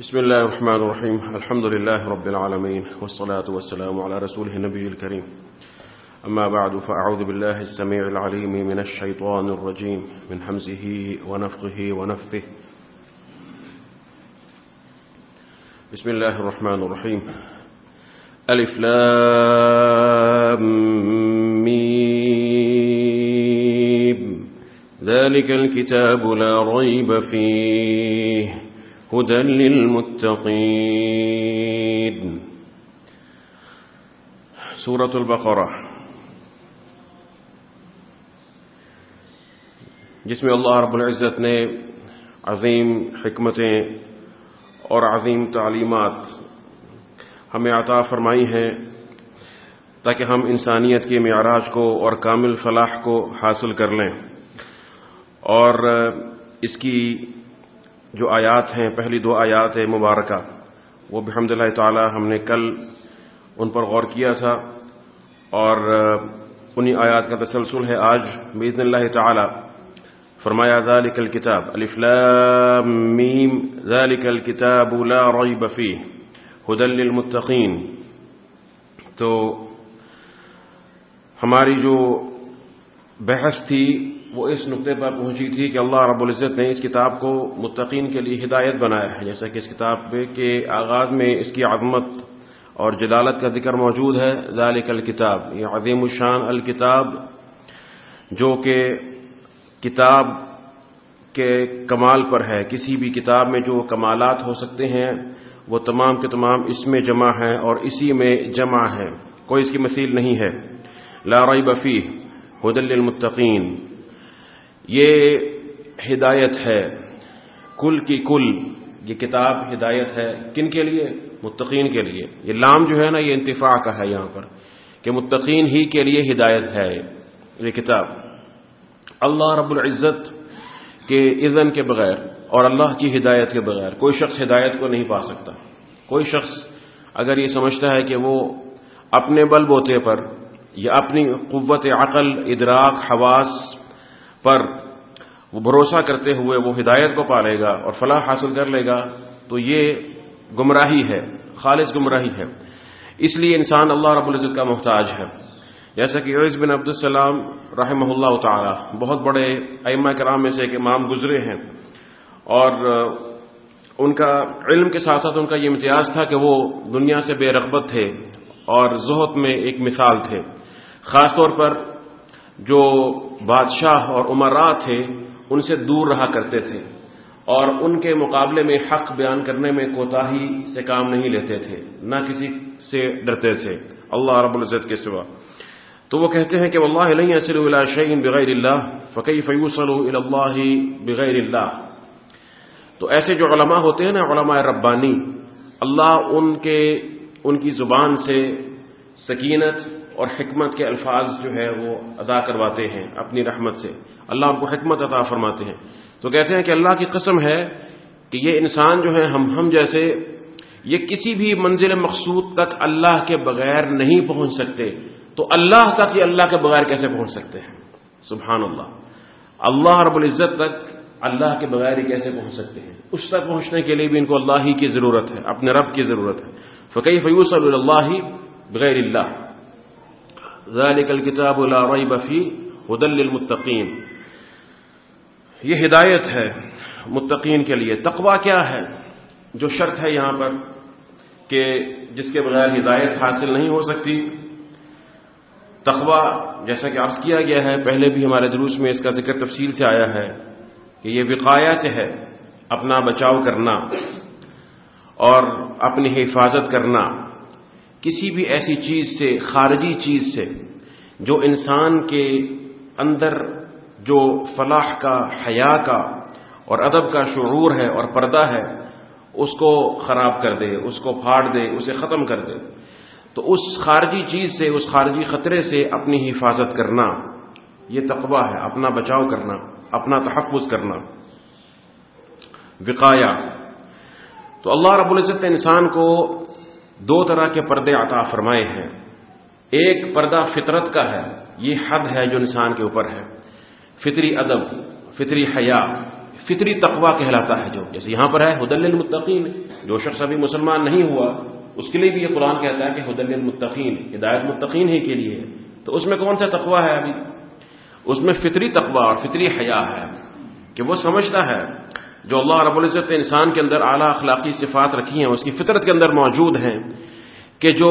بسم الله الرحمن الرحيم. الحمد لله رب العالمين والصلاة والسلام على رسوله النبي الكريم. أما بعد فأعوذ بالله السميع العليم من الشيطان الرجيم من حمزه ونفخه ونفثه. بسم الله الرحمن الرحيم. ألف لام ميم. ذلك الكتاب لا ريب فيه. هدى للمتقين. سورة البقرة. جس میں اللہ رب العزت نے عظیم حکمتیں اور عظیم تعلیمات ہمیں عطا فرمائی ہیں تاکہ ہم انسانیت کے معراج کو اور کامل فلاح کو حاصل کر لیں اور اس کی جو آیات ہیں، پہلی دو آیات ہے مبارکہ، وہ بحمد اللہ تعالی ہم نے کل ان پر غور کیا تھا اور انہی آیات کا تسلسل ہے آج بزن اللہ تعالی۔ فرمایا ذالک الكتاب الف لام میم ذالک الكتاب لا ریب فیہ ہدل للمتقین۔ تو ہماری جو بحث تھی وہ اس نقطے پر پہنچی تھی کہ اللہ رب العزت نے اس کتاب کو متقین کے لیے ہدایت بنایا ہے، جیسا کہ اس کتاب کے آغاز میں اس کی عظمت اور جلالت کا ذکر موجود ہے، ذالک الکتاب، یہ عظیم الشان الکتاب، جو کہ کتاب کے کمال پر ہے۔ کسی بھی کتاب میں جو کمالات ہو سکتے ہیں، وہ تمام کے تمام اس میں جمع ہیں اور اسی میں جمع ہے کوئی اس کی مثیل نہیں ہے۔ لا ریب فیہ، ہدل للمتقین۔ یہ ہدایت ہے، کل کی کل، یہ کتاب ہدایت ہے کن کے لیے؟ متقین کے لیے۔ یہ لام جو ہے نا، یہ انتفاع کا ہے یہاں پر کہ متقین ہی کے لیے ہدایت ہے یہ کتاب۔ اللہ رب العزت کے اذن کے بغیر اور اللہ کی ہدایت کے بغیر کوئی شخص ہدایت کو نہیں پا سکتا۔ کوئی شخص اگر یہ سمجھتا ہے کہ وہ اپنے بل بوتے پر یا اپنی قوت عقل، ادراک، حواس پر وہ بھروسہ کرتے ہوئے وہ ہدایت کو پالے گا اور فلاح حاصل کر لے گا، تو یہ گمراہی ہے، خالص گمراہی ہے۔ اس لیے انسان اللہ رب العزت کا محتاج ہے۔ جیسا کہ عیز بن عبدالسلام رحمہ اللہ تعالی بہت بڑے ائمہ کرام میں سے ایک امام گزرے ہیں۔ اور ان کا علم کے ساتھ ساتھ ان کا یہ امتیاز تھا کہ وہ دنیا سے بے رغبت تھے اور زہد میں ایک مثال تھے۔ خاص طور پر جو بادشاہ اور عمرا تھے، ان سے دور رہا کرتے تھے اور ان کے مقابلے میں حق بیان کرنے میں کوتاہی سے کام نہیں لیتے تھے، نہ کسی سے ڈرتے تھے۔ اللہ رب العزت کے سوا۔ تو وہ کہتے ہیں کہ اللہ علیہ شعین بغیر اللہ فقی فیوسل اللہ بغیر اللہ۔ تو ایسے جو علماء ہوتے ہیں نا، علماء ربانی، اللہ ان کے، ان کی زبان سے سکینت اور حکمت کے الفاظ جو ہے وہ ادا کرواتے ہیں اپنی رحمت سے۔ اللہ ان کو حکمت عطا فرماتے ہیں۔ تو کہتے ہیں کہ اللہ کی قسم ہے کہ یہ انسان جو ہے ہم ہم جیسے یہ کسی بھی منزل مقصود تک اللہ کے بغیر نہیں پہنچ سکتے۔ تو اللہ تک یہ اللہ کے بغیر کیسے پہنچ سکتے ہیں؟ سبحان اللہ اللہ رب العزت تک اللہ کے بغیر ہی کیسے پہنچ سکتے ہیں؟ اس تک پہنچنے کے لیے بھی ان کو اللہ ہی کی ضرورت ہے، اپنے رب کی ضرورت ہے۔ فقی فیوس اللہ بغیر اللہ ذالک الکتاب لا ریب فی ہدل للمتقین یہ ہدایت ہے متقین کے لیے۔ تقوا کیا ہے؟ جو شرط ہے یہاں پر کہ جس کے بغیر ہدایت حاصل نہیں ہو سکتی۔ تقوا جیسا کہ عرض کیا گیا ہے، پہلے بھی ہمارے دروس میں اس کا ذکر تفصیل سے آیا ہے کہ یہ وقایا سے ہے، اپنا بچاؤ کرنا اور اپنی حفاظت کرنا۔ کسی بھی ایسی چیز سے، خارجی چیز سے جو انسان کے اندر جو فلاح کا، حیا کا اور ادب کا شعور ہے اور پردہ ہے، اس کو خراب کر دے، اس کو پھاڑ دے، اسے ختم کر دے۔ تو اس خارجی چیز سے، اس خارجی خطرے سے اپنی حفاظت کرنا، یہ تقوی ہے، اپنا بچاؤ کرنا، اپنا تحفظ کرنا۔ وقایا تو اللہ رب العزت نے انسان کو دو طرح کے پردے عطا فرمائے ہیں۔ ایک پردہ فطرت کا ہے، یہ حد ہے جو انسان کے اوپر ہے۔ فطری ادب، فطری حیا، فطری تقوا کہلاتا ہے جو۔ جیسے یہاں پر ہے حدل المتقین جو شخص ابھی مسلمان نہیں ہوا، اس کے لیے بھی یہ قرآن کہتا ہے کہ حدل المتقین ہدایت متقین ہی کے لیے تو اس میں کون سا تقوا ہے ابھی؟ اس میں فطری تقوا اور فطری حیا ہے کہ وہ سمجھتا ہے، جو اللہ رب العزت نے انسان کے اندر اعلیٰ اخلاقی صفات رکھی ہیں، اس کی فطرت کے اندر موجود ہیں کہ جو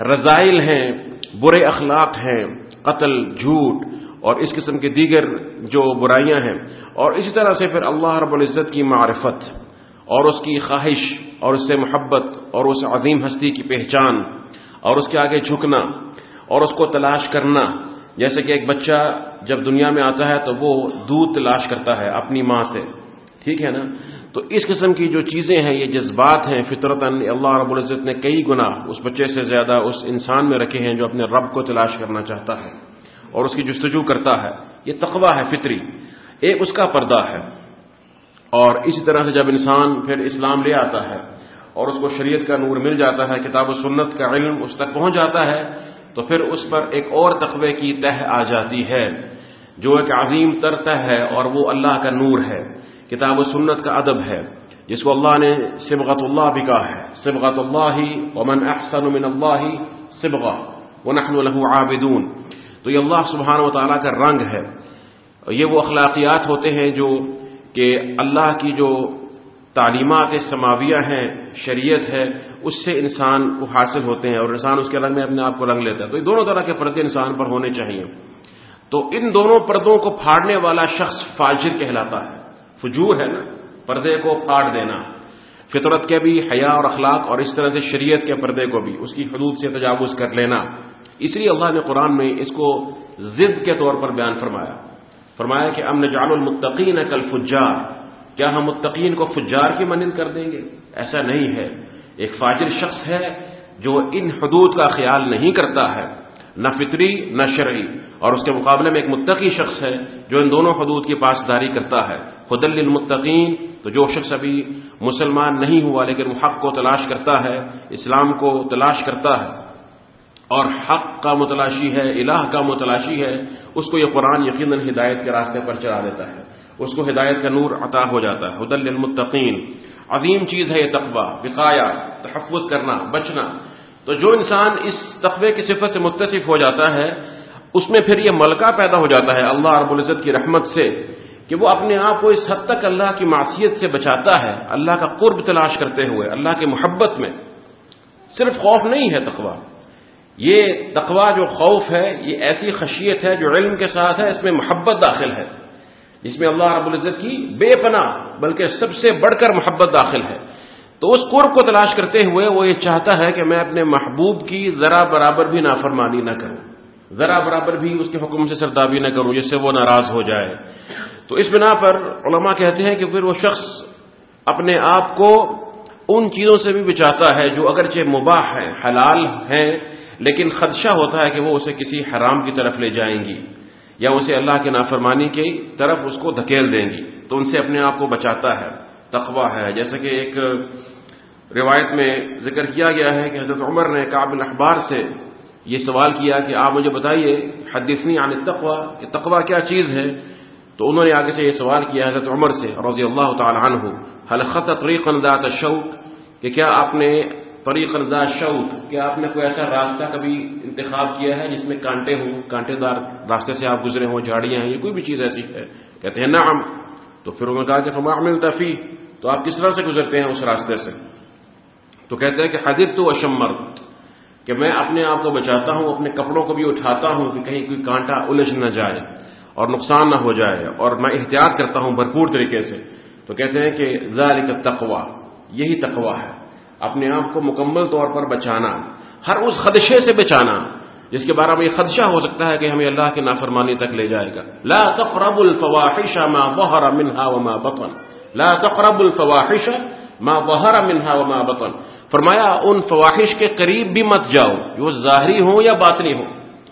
رضائل ہیں، برے اخلاق ہیں، قتل، جھوٹ اور اس قسم کے دیگر جو برائیاں ہیں۔ اور اسی طرح سے پھر اللہ رب العزت کی معرفت اور اس کی خواہش اور اس سے محبت اور اس عظیم ہستی کی پہچان اور اس کے آگے جھکنا اور اس کو تلاش کرنا۔ جیسے کہ ایک بچہ جب دنیا میں آتا ہے تو وہ دودھ تلاش کرتا ہے اپنی ماں سے۔ ٹھیک ہے نا؟ تو اس قسم کی جو چیزیں ہیں، یہ جذبات ہیں فطرت اللہ رب العزت نے کئی گنا اس بچے سے زیادہ اس انسان میں رکھے ہیں جو اپنے رب کو تلاش کرنا چاہتا ہے اور اس کی جستجو کرتا ہے۔ یہ تقوی ہے، فطری۔ ایک اس کا پردہ ہے۔ اور اسی طرح سے جب انسان پھر اسلام لے آتا ہے اور اس کو شریعت کا نور مل جاتا ہے، کتاب و سنت کا علم اس تک پہنچ جاتا ہے، تو پھر اس پر ایک اور تقوی کی تہ آ جاتی ہے، جو ایک عظیم تر تہ ہے اور وہ اللہ کا نور ہے۔ کتاب و سنت کا ادب ہے، جس کو اللہ نے سبغت اللہ بھی کہا ہے۔ سبغت اللہ ومن احسن من اللہ سبغہ ونحن له عابدون۔ تو یہ اللہ سبحانہ و تعالیٰ کا رنگ ہے۔ یہ وہ اخلاقیات ہوتے ہیں جو کہ اللہ کی جو تعلیمات سماویہ ہیں، شریعت ہے، اس سے انسان کو حاصل ہوتے ہیں اور انسان اس کے رنگ میں اپنے آپ کو رنگ لیتا ہے۔ تو یہ دونوں طرح کے پردے انسان پر ہونے چاہیے۔ تو ان دونوں پردوں کو پھاڑنے والا شخص فاجر کہلاتا ہے۔ فجور ہے نا، پردے کو پھاڑ دینا۔ فطرت کے بھی حیا اور اخلاق اور اس طرح سے شریعت کے پردے کو بھی، اس کی حدود سے تجاوز کر لینا۔ اس لیے اللہ نے قرآن میں اس کو ضد کے طور پر بیان فرمایا۔ فرمایا کہ امن جان المتقین کل فجار کیا ہم متقین کو فجار کی منند کر دیں گے؟ ایسا نہیں ہے۔ ایک فاجر شخص ہے جو ان حدود کا خیال نہیں کرتا ہے، نہ فطری، نہ شرعی۔ اور اس کے مقابلے میں ایک متقی شخص ہے جو ان دونوں حدود کی پاسداری کرتا ہے۔ خدل المتقین تو جو شخص ابھی مسلمان نہیں ہوا لیکن وہ حق کو تلاش کرتا ہے، اسلام کو تلاش کرتا ہے اور حق کا متلاشی ہے، الہ کا متلاشی ہے، اس کو یہ قرآن یقیناً ہدایت کے راستے پر چلا دیتا ہے۔ اس کو ہدایت کا نور عطا ہو جاتا ہے۔ حدل المتقین عظیم چیز ہے یہ تقبہ بقایا تحفظ کرنا، بچنا۔ تو جو انسان اس تقبے کی صفت سے متصف ہو جاتا ہے، اس میں پھر یہ ملکہ پیدا ہو جاتا ہے اللہ رب العزت کی رحمت سے۔ کہ وہ اپنے آپ کو اس حد تک اللہ کی معصیت سے بچاتا ہے، اللہ کا قرب تلاش کرتے ہوئے، اللہ کی محبت میں۔ صرف خوف نہیں ہے تقوا یہ تقوا جو خوف ہے، یہ ایسی خشیت ہے جو علم کے ساتھ ہے، اس میں محبت داخل ہے۔ جس میں اللہ رب العزت کی بے پناہ، بلکہ سب سے بڑھ کر محبت داخل ہے۔ تو اس قرب کو تلاش کرتے ہوئے وہ یہ چاہتا ہے کہ میں اپنے محبوب کی ذرا برابر بھی نافرمانی نہ کروں۔ ذرا برابر بھی اس کے حکم سے سردابی نہ کروں جس سے وہ ناراض ہو جائے۔ تو اس بنا پر علماء کہتے ہیں کہ پھر وہ شخص اپنے آپ کو ان چیزوں سے بھی بچاتا ہے جو اگرچہ مباح ہیں، حلال ہیں، لیکن خدشہ ہوتا ہے کہ وہ اسے کسی حرام کی طرف لے جائیں گی یا اسے اللہ کے نافرمانی کی طرف اس کو دھکیل دیں گی۔ تو ان سے اپنے آپ کو بچاتا ہے تقوا ہے۔ جیسے کہ ایک روایت میں ذکر کیا گیا ہے کہ حضرت عمر نے قابل اخبار سے یہ سوال کیا کہ آپ مجھے بتائیے حدیثنی عن تقوا کہ تقوا کیا چیز ہے؟ تو انہوں نے آگے سے یہ سوال کیا حضرت عمر سے، رضی اللہ تعالی عنہ حل خط طریق ذات شوق کہ کیا آپ نے طریق ذات شوق، کیا آپ نے کوئی ایسا راستہ کبھی انتخاب کیا ہے جس میں کانٹے ہوں، کانٹے دار راستے سے آپ گزرے ہوں، جھاڑیاں ہیں، یہ کوئی بھی چیز ایسی ہے؟ کہتے ہیں، نعم. تو پھر انہوں نے کہا کہ فما ملتا فی، تو آپ کس طرح سے گزرتے ہیں اس راستے سے؟ تو کہتے ہیں کہ حدیب تو اشمر کہ میں اپنے آپ کو بچاتا ہوں، اپنے کپڑوں کو بھی اٹھاتا ہوں کہ کہیں کوئی کانٹا الجھ نہ جائے اور نقصان نہ ہو جائے اور میں احتیاط کرتا ہوں بھرپور طریقے سے۔ تو کہتے ہیں کہ ذالک تقوا یہی تقوا ہے۔ اپنے آپ کو مکمل طور پر بچانا، ہر اس خدشے سے بچانا جس کے بارے میں یہ خدشہ ہو سکتا ہے کہ ہمیں اللہ کی نافرمانی تک لے جائے گا۔ لا تقرب الفواحش ما ظهر وما بطن۔ لا تقرب الفواحش ما ظهر منها وما بطن۔ فرمایا، ان فواہش کے قریب بھی مت جاؤ، جو ظاہری ہوں یا باطنی ہوں۔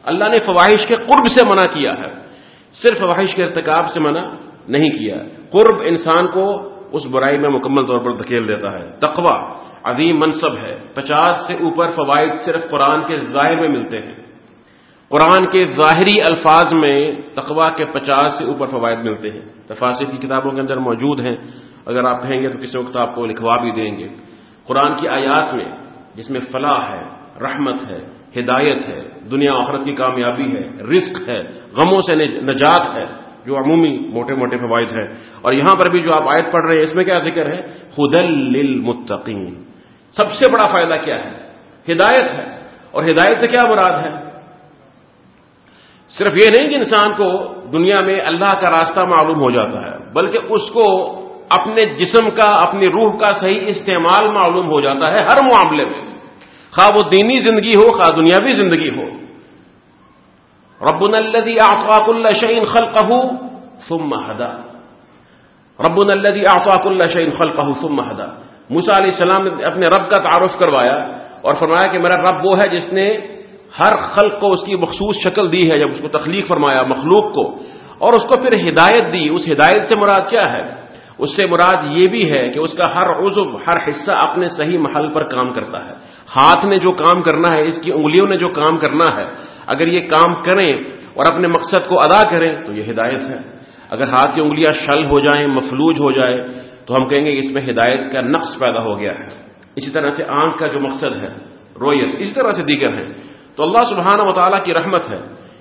اللہ نے فواہش کے قرب سے منع کیا ہے۔ صرف فواہش کے ارتکاب سے منع نہیں کیا۔ قرب انسان کو اس برائی میں مکمل طور پر دھکیل دیتا ہے۔ تقوا عظیم منصب ہے۔ پچاس سے اوپر فوائد صرف قرآن کے ظاہر میں ملتے ہیں۔ قرآن کے ظاہری الفاظ میں تقوا کے پچاس سے اوپر فوائد ملتے ہیں۔ تفاصر کی کتابوں کے اندر موجود ہیں۔ اگر آپ کہیں گے تو کسی وقت آپ کو لکھوا بھی دیں گے۔ قرآن کی آیات میں، جس میں فلاح ہے، رحمت ہے، ہدایت ہے، دنیا آخرت کی کامیابی ہے، رزق ہے، غموں سے نجات ہے، جو عمومی موٹے موٹے فوائد ہیں۔ اور یہاں پر بھی جو آپ آیت پڑھ رہے ہیں، اس میں کیا ذکر ہے؟ خدل للمتقین۔ سب سے بڑا فائدہ کیا ہے؟ ہدایت ہے۔ اور ہدایت سے کیا مراد ہے؟ صرف یہ نہیں کہ انسان کو دنیا میں اللہ کا راستہ معلوم ہو جاتا ہے، بلکہ اس کو اپنے جسم کا، اپنی روح کا صحیح استعمال معلوم ہو جاتا ہے ہر معاملے میں۔ خواہ وہ دینی زندگی ہو، خواہ دنیاوی زندگی ہو۔ رب الدی آفاق اللہ شعین خلقہ ثم ہدا۔ رب الدی آفاق اللہ شعین خلقہ ثم ہدا۔ موسا علیہ السلام نے اپنے رب کا تعارف کروایا اور فرمایا کہ میرا رب وہ ہے جس نے ہر خلق کو اس کی مخصوص شکل دی ہے، جب اس کو تخلیق فرمایا مخلوق کو اور اس کو پھر ہدایت دی۔ اس ہدایت سے مراد کیا ہے؟ اس سے مراد یہ بھی ہے کہ اس کا ہر عضو، ہر حصہ اپنے صحیح محل پر کام کرتا ہے۔ ہاتھ نے جو کام کرنا ہے، اس کی انگلیوں نے جو کام کرنا ہے، اگر یہ کام کریں اور اپنے مقصد کو ادا کریں تو یہ ہدایت ہے۔ اگر ہاتھ کی انگلیاں شل ہو جائیں، مفلوج ہو جائے، تو ہم کہیں گے اس میں ہدایت کا نقص پیدا ہو گیا ہے۔ اسی طرح سے آنکھ کا جو مقصد ہے، رویت اسی طرح سے دیگر ہیں۔ تو اللہ سبحانہ و تعالیٰ کی رحمت ہے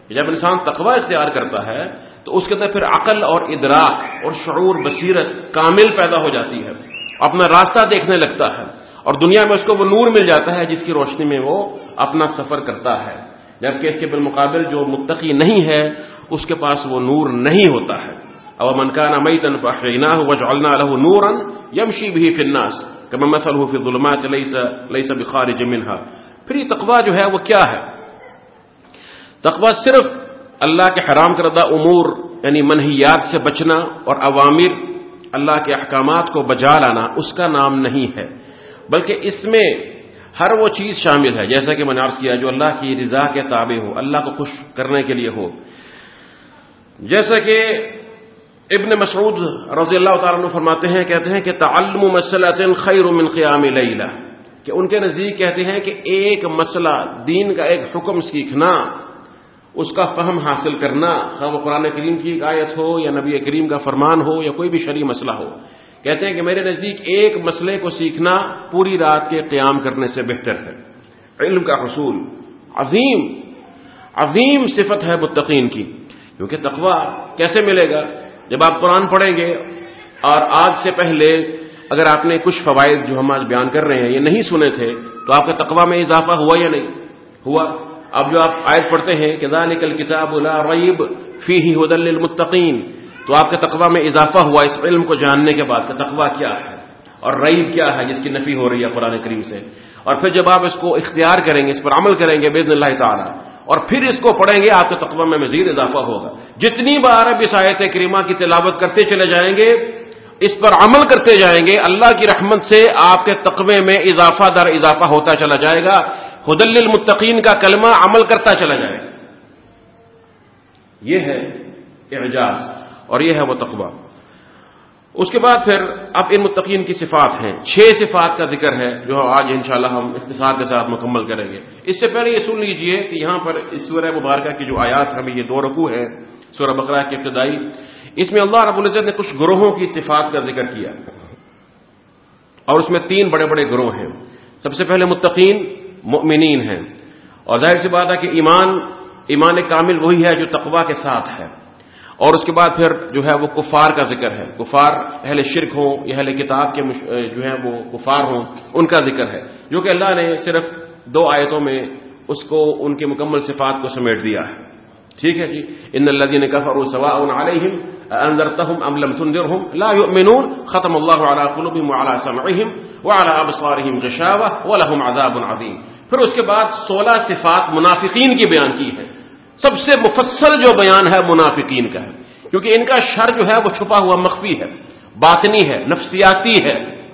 کہ جب انسان تقوی اختیار کرتا ہے تو اس کے اندر پھر عقل اور ادراک اور شعور، بصیرت کامل پیدا ہو جاتی ہے۔ اپنا راستہ دیکھنے لگتا ہے اور دنیا میں اس کو وہ نور مل جاتا ہے جس کی روشنی میں وہ اپنا سفر کرتا ہے۔ جبکہ اس کے بالمقابل جو متقی نہیں ہے، اس کے پاس وہ نور نہیں ہوتا ہے۔ اب منکان میتن فحینا وجعلنا له نورا يمشي به في الناس كما مثله في الظلمات ليس ليس بخارج منها۔ پھر یہ تقوی جو ہے وہ کیا ہے؟ تقوی صرف اللہ کے حرام کردہ امور یعنی منحیات سے بچنا اور عوامر اللہ کے احکامات کو بجا لانا اس کا نام نہیں ہے۔ بلکہ اس میں ہر وہ چیز شامل ہے، جیسا کہ میں نے عرض کیا، جو اللہ کی رضا کے تابع ہو، اللہ کو خوش کرنے کے لیے ہو۔ جیسا کہ ابن مسعود رضی اللہ تعالیٰ فرماتے ہیں، کہتے ہیں کہ تعلم مسئلہ خیر من قیام لیلہ۔ کہ ان کے نزدیک کہتے ہیں کہ ایک مسئلہ، دین کا ایک حکم سیکھنا اس کا فہم حاصل کرنا، خواہ وہ قرآن کریم کی ایک آیت ہو یا نبی کریم کا فرمان ہو یا کوئی بھی شرعی مسئلہ ہو۔ کہتے ہیں کہ میرے نزدیک ایک مسئلے کو سیکھنا پوری رات کے قیام کرنے سے بہتر ہے۔ علم کا حصول، عظیم عظیم صفت ہے متقین کی۔ کیونکہ تقوا کیسے ملے گا؟ جب آپ قرآن پڑھیں گے اور آج سے پہلے اگر آپ نے کچھ فوائد جو ہم آج بیان کر رہے ہیں یہ نہیں سنے تھے، تو آپ کا تقوا میں اضافہ ہوا یا نہیں؟ ہوا۔ اب جو آپ آیت پڑھتے ہیں کہ ذالک الکتاب لا ریب فیہ ہدل للمتقین، تو آپ کے تقوی میں اضافہ ہوا اس علم کو جاننے کے بعد کہ تقوی کیا ہے اور ریب کیا ہے جس کی نفی ہو رہی ہے قرآن کریم سے۔ اور پھر جب آپ اس کو اختیار کریں گے، اس پر عمل کریں گے بزن اللہ تعالیٰ، اور پھر اس کو پڑھیں گے، آپ کے تقوی میں مزید اضافہ ہوگا۔ جتنی بار اب اس آیت کریمہ کی تلاوت کرتے چلے جائیں گے، اس پر عمل کرتے جائیں گے، اللہ کی رحمت سے آپ کے تقوی میں اضافہ در اضافہ ہوتا چلا جائے گا۔ حدل المتقین کا کلمہ عمل کرتا چلا جائے۔ یہ ہے اعجاز اور یہ ہے وہ تقوی۔ اس کے بعد پھر اب ان متقین کی صفات ہیں۔ چھ صفات کا ذکر ہے جو آج انشاءاللہ ہم اختصار کے ساتھ مکمل کریں گے۔ اس سے پہلے یہ سن لیجیے کہ یہاں پر اس سورہ مبارکہ کی جو آیات ہمیں یہ دو رقو ہے سورہ بقرہ کی ابتدائی۔ اس میں اللہ رب العزت نے کچھ گروہوں کی صفات کا ذکر کیا۔ اور اس میں تین بڑے بڑے گروہ ہیں۔ سب سے پہلے متقین مؤمنین ہیں۔ اور ظاہر سی بات ہے کہ ایمان ایمان کامل وہی ہے جو تقوا کے ساتھ ہے۔ اور اس کے بعد پھر جو ہے وہ کفار کا ذکر ہے۔ کفار اہل شرک ہوں یا اہل کتاب کے جو ہے وہ کفار ہوں، ان کا ذکر ہے۔ جو کہ اللہ نے صرف دو آیتوں میں اس کو، ان کی مکمل صفات کو سمیٹ دیا ہے۔ ٹھیک ہے جی؟ ان الذين كفروا سواء عليهم انذرتهم ام لم تنذرهم لا يؤمنون ختم الله على قلوبهم وعلى سمعهم وعلى ابصارهم غشاوه ولهم عذاب عظيم پھر اس کے بعد سولہ صفات منافقین کی بیان کی ہے۔ سب سے مفصل جو بیان ہے منافقین کا ہے۔ کیونکہ ان کا شر جو ہے وہ چھپا ہوا مخفی ہے، باطنی ہے، نفسیاتی ہے۔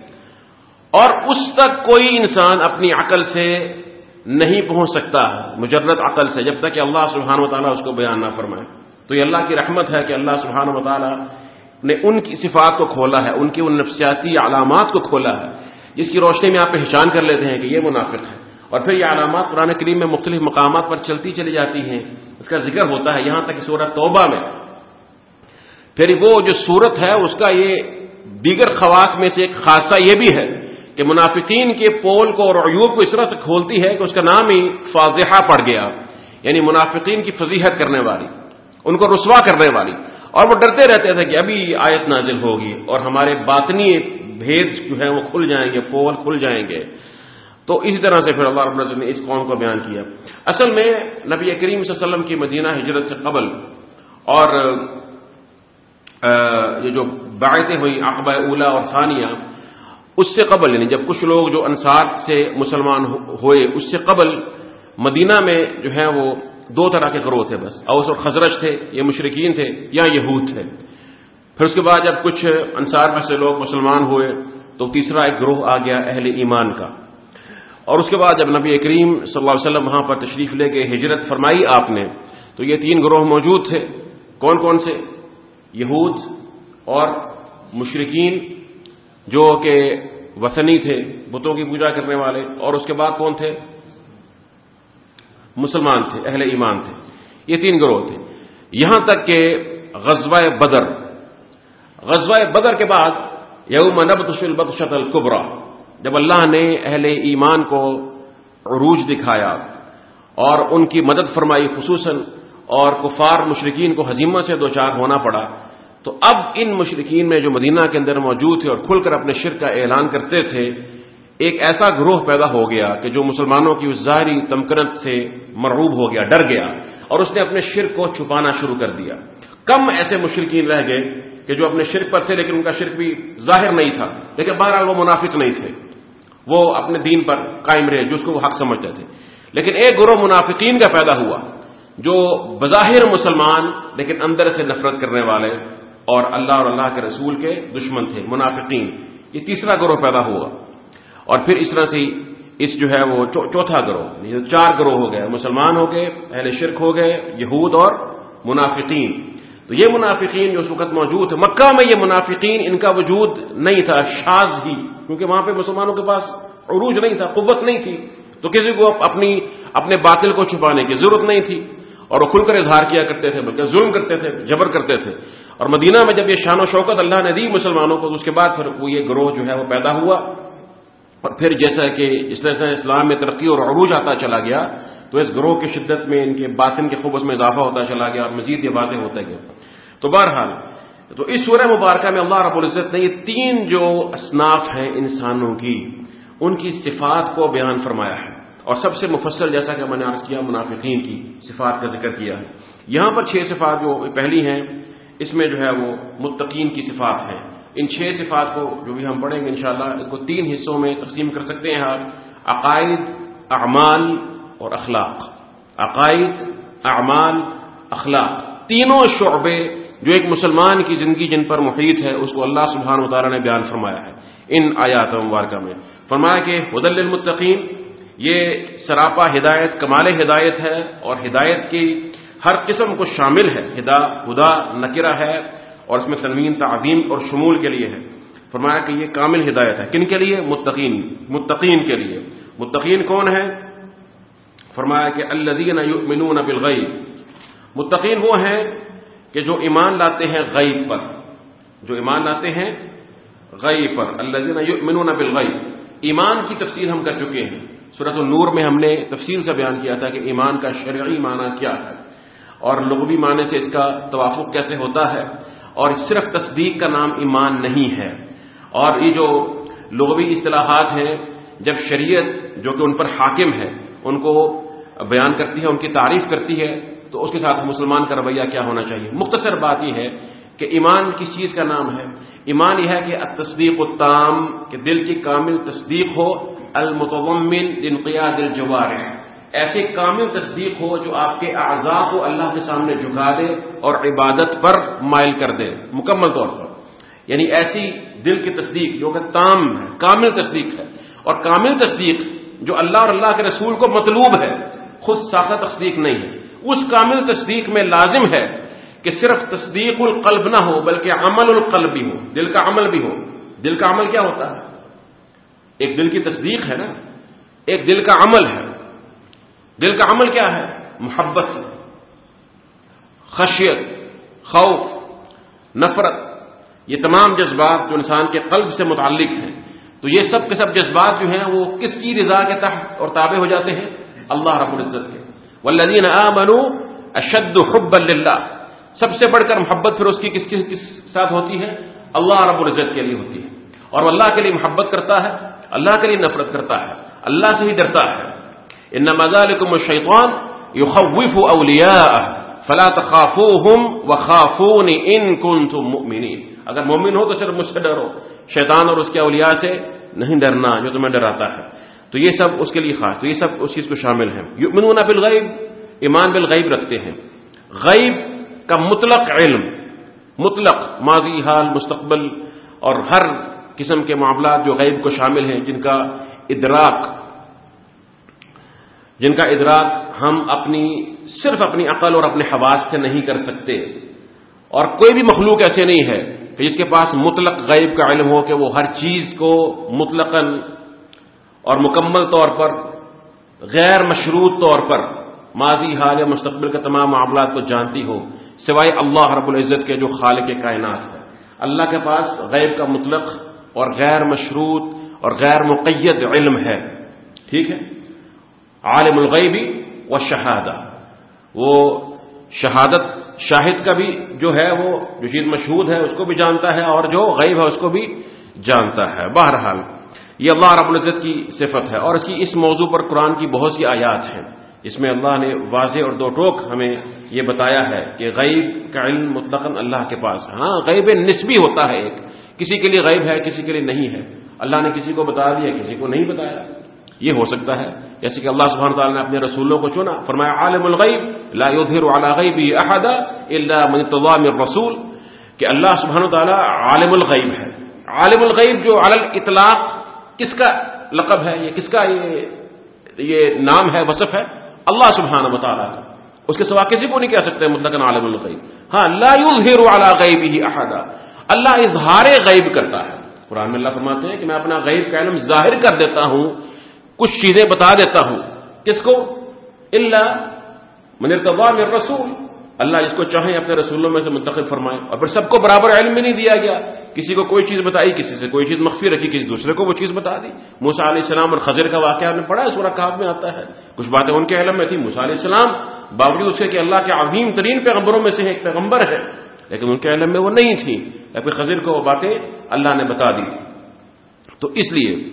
اور اس تک کوئی انسان اپنی عقل سے نہیں پہنچ سکتا مجرد عقل سے، جب تک کہ اللہ سبحان و تعالیٰ اس کو بیان نہ فرمائے۔ تو یہ اللہ کی رحمت ہے کہ اللہ سبحان و تعالیٰ نے ان کی صفات کو کھولا ہے، ان کی ان نفسیاتی علامات کو کھولا ہے، جس کی روشنی میں آپ پہچان کر لیتے ہیں کہ یہ منافق ہے اور پھر یہ علامات قرآن کریم میں مختلف مقامات پر چلتی چلی جاتی ہیں۔ اس کا ذکر ہوتا ہے یہاں تک سورہ توبہ میں۔ پھر وہ جو صورت ہے، اس کا یہ دیگر خواص میں سے ایک خاصہ یہ بھی ہے کہ منافقین کے پول کو اور عیوب کو اس طرح سے کھولتی ہے کہ اس کا نام ہی فاضحہ پڑ گیا یعنی منافقین کی فضیحت کرنے والی، ان کو رسوا کرنے والی۔ اور وہ ڈرتے رہتے تھے کہ ابھی آیت نازل ہوگی اور ہمارے باطنی بھید جو ہیں وہ کھل جائیں گے، پول کھل جائیں گے۔ تو اسی طرح سے پھر اللہ رب العزت نے اس قوم کو بیان کیا۔ اصل میں نبی کریم صلی اللہ علیہ وسلم کی مدینہ ہجرت سے قبل اور یہ جو باعثیں ہوئی اقبا اولا اور ثانیہ، اس سے قبل یعنی جب کچھ لوگ جو انصار سے مسلمان ہوئے، اس سے قبل مدینہ میں جو ہے وہ دو طرح کے گروہ تھے بس۔ اوس اور خزرج تھے، یہ مشرقین تھے یا یہود تھے۔ پھر اس کے بعد جب کچھ انصار میں سے لوگ مسلمان ہوئے، تو تیسرا ایک گروہ آ گیا اہل ایمان کا۔ اور اس کے بعد جب نبی کریم صلی اللہ علیہ وسلم وہاں پر تشریف لے کے ہجرت فرمائی آپ نے، تو یہ تین گروہ موجود تھے۔ کون کون سے؟ یہود اور مشرقین جو کہ وسنی تھے، بتوں کی پوجا کرنے والے۔ اور اس کے بعد کون تھے؟ مسلمان تھے، اہل ایمان تھے۔ یہ تین گروہ تھے۔ یہاں تک کہ غزوہ بدر۔ غزوہ بدر کے بعد یوم نبتش البتشت القبرا جب اللہ نے اہل ایمان کو عروج دکھایا اور ان کی مدد فرمائی، خصوصاً اور کفار مشرقین کو حزیمہ سے دوچار ہونا پڑا، تو اب ان مشرقین میں جو مدینہ کے اندر موجود تھے اور کھل کر اپنے شرک کا اعلان کرتے تھے، ایک ایسا گروہ پیدا ہو گیا کہ جو مسلمانوں کی اس ظاہری تمکنت سے مرعوب ہو گیا، ڈر گیا اور اس نے اپنے شرک کو چھپانا شروع کر دیا۔ کم ایسے مشرقین رہ گئے کہ جو اپنے شرک پر تھے لیکن ان کا شرک بھی ظاہر نہیں تھا، لیکن بہرحال وہ منافق نہیں تھے۔ وہ اپنے دین پر قائم رہے، جو اس کو وہ حق سمجھتے تھے۔ لیکن ایک گروہ منافقین کا پیدا ہوا، جو بظاہر مسلمان لیکن اندر سے نفرت کرنے والے اور اللہ اور اللہ کے رسول کے دشمن تھے، منافقین۔ یہ تیسرا گروہ پیدا ہوا۔ اور پھر اس طرح سے اس جو ہے وہ چوتھا گروہ یعنی چار گروہ ہو گئے، مسلمان ہو گئے، اہل شرک ہو گئے، یہود اور منافقین۔ تو یہ منافقین جو اس وقت موجود تھے، مکہ میں یہ منافقین ان کا وجود نہیں تھا شاز ہی، کیونکہ وہاں پہ مسلمانوں کے پاس عروج نہیں تھا، قوت نہیں تھی۔ تو کسی کو اپنی اپنے باطل کو چھپانے کی ضرورت نہیں تھی۔ اور وہ کھل کر اظہار کیا کرتے تھے، بلکہ ظلم کرتے تھے، جبر کرتے تھے۔ اور مدینہ میں جب یہ شان و شوکت اللہ نے دی مسلمانوں کو، تو اس کے بعد پھر وہ یہ گروہ جو ہے وہ پیدا ہوا۔ اور پھر جیسا کہ اس طرح اسلام میں ترقی اور عروج آتا چلا گیا تو اس گروہ کی شدت میں، ان کے باطن کے خوبص میں اضافہ ہوتا چلا گیا اور مزید یہ واضح ہوتا گیا۔ تو بہرحال، تو اس سورہ مبارکہ میں اللہ رب العزت نے یہ تین جو اصناف ہیں انسانوں کی، ان کی صفات کو بیان فرمایا ہے۔ اور سب سے مفصل، جیسا کہ میں نے عرض کیا، منافقین کی صفات کا ذکر کیا۔ ہے یہاں پر چھ صفات جو پہلی ہیں، اس میں جو ہے وہ متقین کی صفات ہیں۔ ان چھ صفات کو جو بھی ہم پڑھیں گے انشاءاللہ، ان کو تین حصوں میں تقسیم کر سکتے ہیں آپ۔ عقائد، اعمال اور اخلاق. عقائد، اعمال، اخلاق. تینوں شعبے جو ایک مسلمان کی زندگی جن پر محیط ہے، اس کو اللہ سبحانہ و تعالیٰ نے بیان فرمایا ہے. ان آیات مبارکہ میں. فرمایا کہ حدل المتقین یہ سراپا ہدایت، کمال ہدایت ہے اور ہدایت کی ہر قسم کو شامل ہے. ہدا ہدا، نکرہ ہے اور اس میں تنوین، تعظیم اور شمول کے لیے ہے. فرمایا کہ یہ کامل ہدایت ہے. کن کے لیے؟ متقین متقین کے لیے. متقین کون ہے؟ فرمایا کہ الدین یؤمنون بالغیب۔ متقین وہ ہیں کہ جو ایمان لاتے ہیں غیب پر۔ جو ایمان لاتے ہیں غیب پر۔ الدین یؤمنون بالغیب۔ ایمان کی تفصیل ہم کر چکے ہیں۔ صورت النور میں ہم نے تفصیل سے بیان کیا تھا کہ ایمان کا شرعی معنی کیا ہے۔ اور لغوی معنی سے اس کا توافق کیسے ہوتا ہے۔ اور صرف تصدیق کا نام ایمان نہیں ہے۔ اور یہ جو لغوی اصطلاحات ہیں، جب شریعت جو کہ ان پر حاکم ہے ان کو بیان کرتی ہے، ان کی تعریف کرتی ہے، تو اس کے ساتھ مسلمان کا رویہ کیا ہونا چاہیے؟ مختصر بات یہ ہے کہ ایمان کس چیز کا نام ہے؟ ایمان یہ ہے کہ تصدیق التام، کہ دل کی کامل تصدیق ہو المتمن انقیاد الجوارح۔ ایسی کامل تصدیق ہو جو آپ کے اعضاء کو اللہ کے سامنے جھکا دے اور عبادت پر مائل کر دے۔ مکمل طور پر۔ یعنی ایسی دل کی تصدیق جو کہ تام ہے، کامل تصدیق ہے۔ اور کامل تصدیق جو اللہ اور اللہ کے رسول کو مطلوب ہے، خود ساختہ تصدیق نہیں ہے۔ اس کامل تصدیق میں لازم ہے کہ صرف تصدیق القلب نہ ہو، بلکہ عمل القلب بھی ہو۔ دل کا عمل بھی ہو۔ دل کا عمل کیا ہوتا ہے؟ ایک دل کی تصدیق ہے نا۔ ایک دل کا عمل ہے۔ دل کا عمل کیا ہے؟ محبت، خشیت، خوف، نفرت۔ یہ تمام جذبات جو انسان کے قلب سے متعلق ہیں۔ تو یہ سب کے سب جذبات جو ہیں وہ کس کی رضا کے تحت اور تابع ہو جاتے ہیں؟ اللہ رب العزت کے۔ والذین آمنوا اشد حب اللہ سب سے بڑھ کر محبت پھر اس کی کس کس ساتھ ہوتی ہے؟ اللہ رب العزت کے لیے ہوتی ہے۔ اور اللہ کے لیے محبت کرتا ہے، اللہ کے لیے نفرت کرتا ہے، اللہ سے ہی ڈرتا ہے۔ ان مزالکم الشیطان یخوف اولیاء فلا تخافوهم وخافون ان کنتم مؤمنین اگر مومن ہو تو صرف مجھ سے ڈرو۔ شیطان اور اس کے اولیاء سے نہیں ڈرنا جو تمہیں ڈراتا ہے۔ تو یہ سب اس کے لیے خاص، تو یہ سب اس چیز کو شامل ہے یؤمنون بالغیب، ایمان بالغیب رکھتے ہیں۔ غیب کا مطلق علم، مطلق ماضی، حال، مستقبل اور ہر قسم کے معاملات جو غیب کو شامل ہیں، جن کا ادراک، جن کا ادراک ہم اپنی، صرف اپنی عقل اور اپنے حواس سے نہیں کر سکتے۔ اور کوئی بھی مخلوق ایسے نہیں ہے۔ کہ جس کے پاس مطلق غیب کا علم ہو کہ وہ ہر چیز کو مطلق اور مکمل طور پر، غیر مشروط طور پر ماضی، حال یا مستقبل کے تمام معاملات کو جانتی ہو، سوائے اللہ رب العزت کے جو خالق کائنات ہے اللہ کے پاس غیب کا مطلق اور غیر مشروط اور غیر مقید علم ہے۔ ٹھیک ہے؟ عالم الغیبی و شہادہ۔ وہ شہادت شاہد کا بھی جو ہے وہ جو چیز مشہور ہے اس کو بھی جانتا ہے اور جو غیب ہے اس کو بھی جانتا ہے۔ بہرحال یہ اللہ رب العزت کی صفت ہے اور اس کی اس موضوع پر قرآن کی بہت سی آیات ہیں۔ اس میں اللہ نے واضح اور دو ٹوک ہمیں یہ بتایا ہے کہ غیب کا علم مطلق اللہ کے پاس ہاں غیب نسبی ہوتا ہے ایک۔ کسی کے لیے غیب ہے، کسی کے لیے نہیں ہے۔ اللہ نے کسی کو بتا دیا، کسی کو نہیں بتایا۔ یہ ہو سکتا ہے۔ جیسے کہ اللہ سبحانہ تعالیٰ نے اپنے رسولوں کو چنا، فرمایا، عالم الغیب، لا يظهر على غیبه احدا الا من ارتضى من رسول، کہ اللہ سبحانہ تعالیٰ عالم الغیب ہے۔ عالم الغیب جو علی الاطلاق، کس کا لقب ہے، یہ کس کا یہ یہ نام ہے، وصف ہے؟ اللہ سبحانہ تعالیٰ کا۔ اس کے سوا کسی کو نہیں کہہ سکتے مطلق عالم الغیب۔ ہاں لا يظهر على غیبه احدا۔ اللہ اظہار غیب کرتا ہے۔ قرآن میں اللہ فرماتے ہیں کہ میں اپنا غیب کا علم ظاہر کر دیتا ہوں کچھ چیزیں بتا دیتا ہوں۔ کس کو؟ اللہ من ارتضا من رسول۔ اللہ جس کو چاہیں اپنے رسولوں میں سے منتخب فرمائے۔ اور پھر سب کو برابر علم بھی نہیں دیا گیا۔ کسی کو کوئی چیز بتائی، کسی سے کوئی چیز مخفی رکھی، کسی دوسرے کو وہ چیز بتا دی۔ موسا علیہ السلام اور خضر کا واقعہ آپ نے پڑھا ہے، سورہ کہاب میں آتا ہے۔ کچھ باتیں ان کے علم میں تھی موسا علیہ السلام باوجود اس کے کہ اللہ کے عظیم ترین پیغمبروں میں سے ایک پیغمبر ہے لیکن ان کے علم میں وہ نہیں تھی لیکن خضر کو وہ باتیں اللہ نے بتا دی تھی تو اس لیے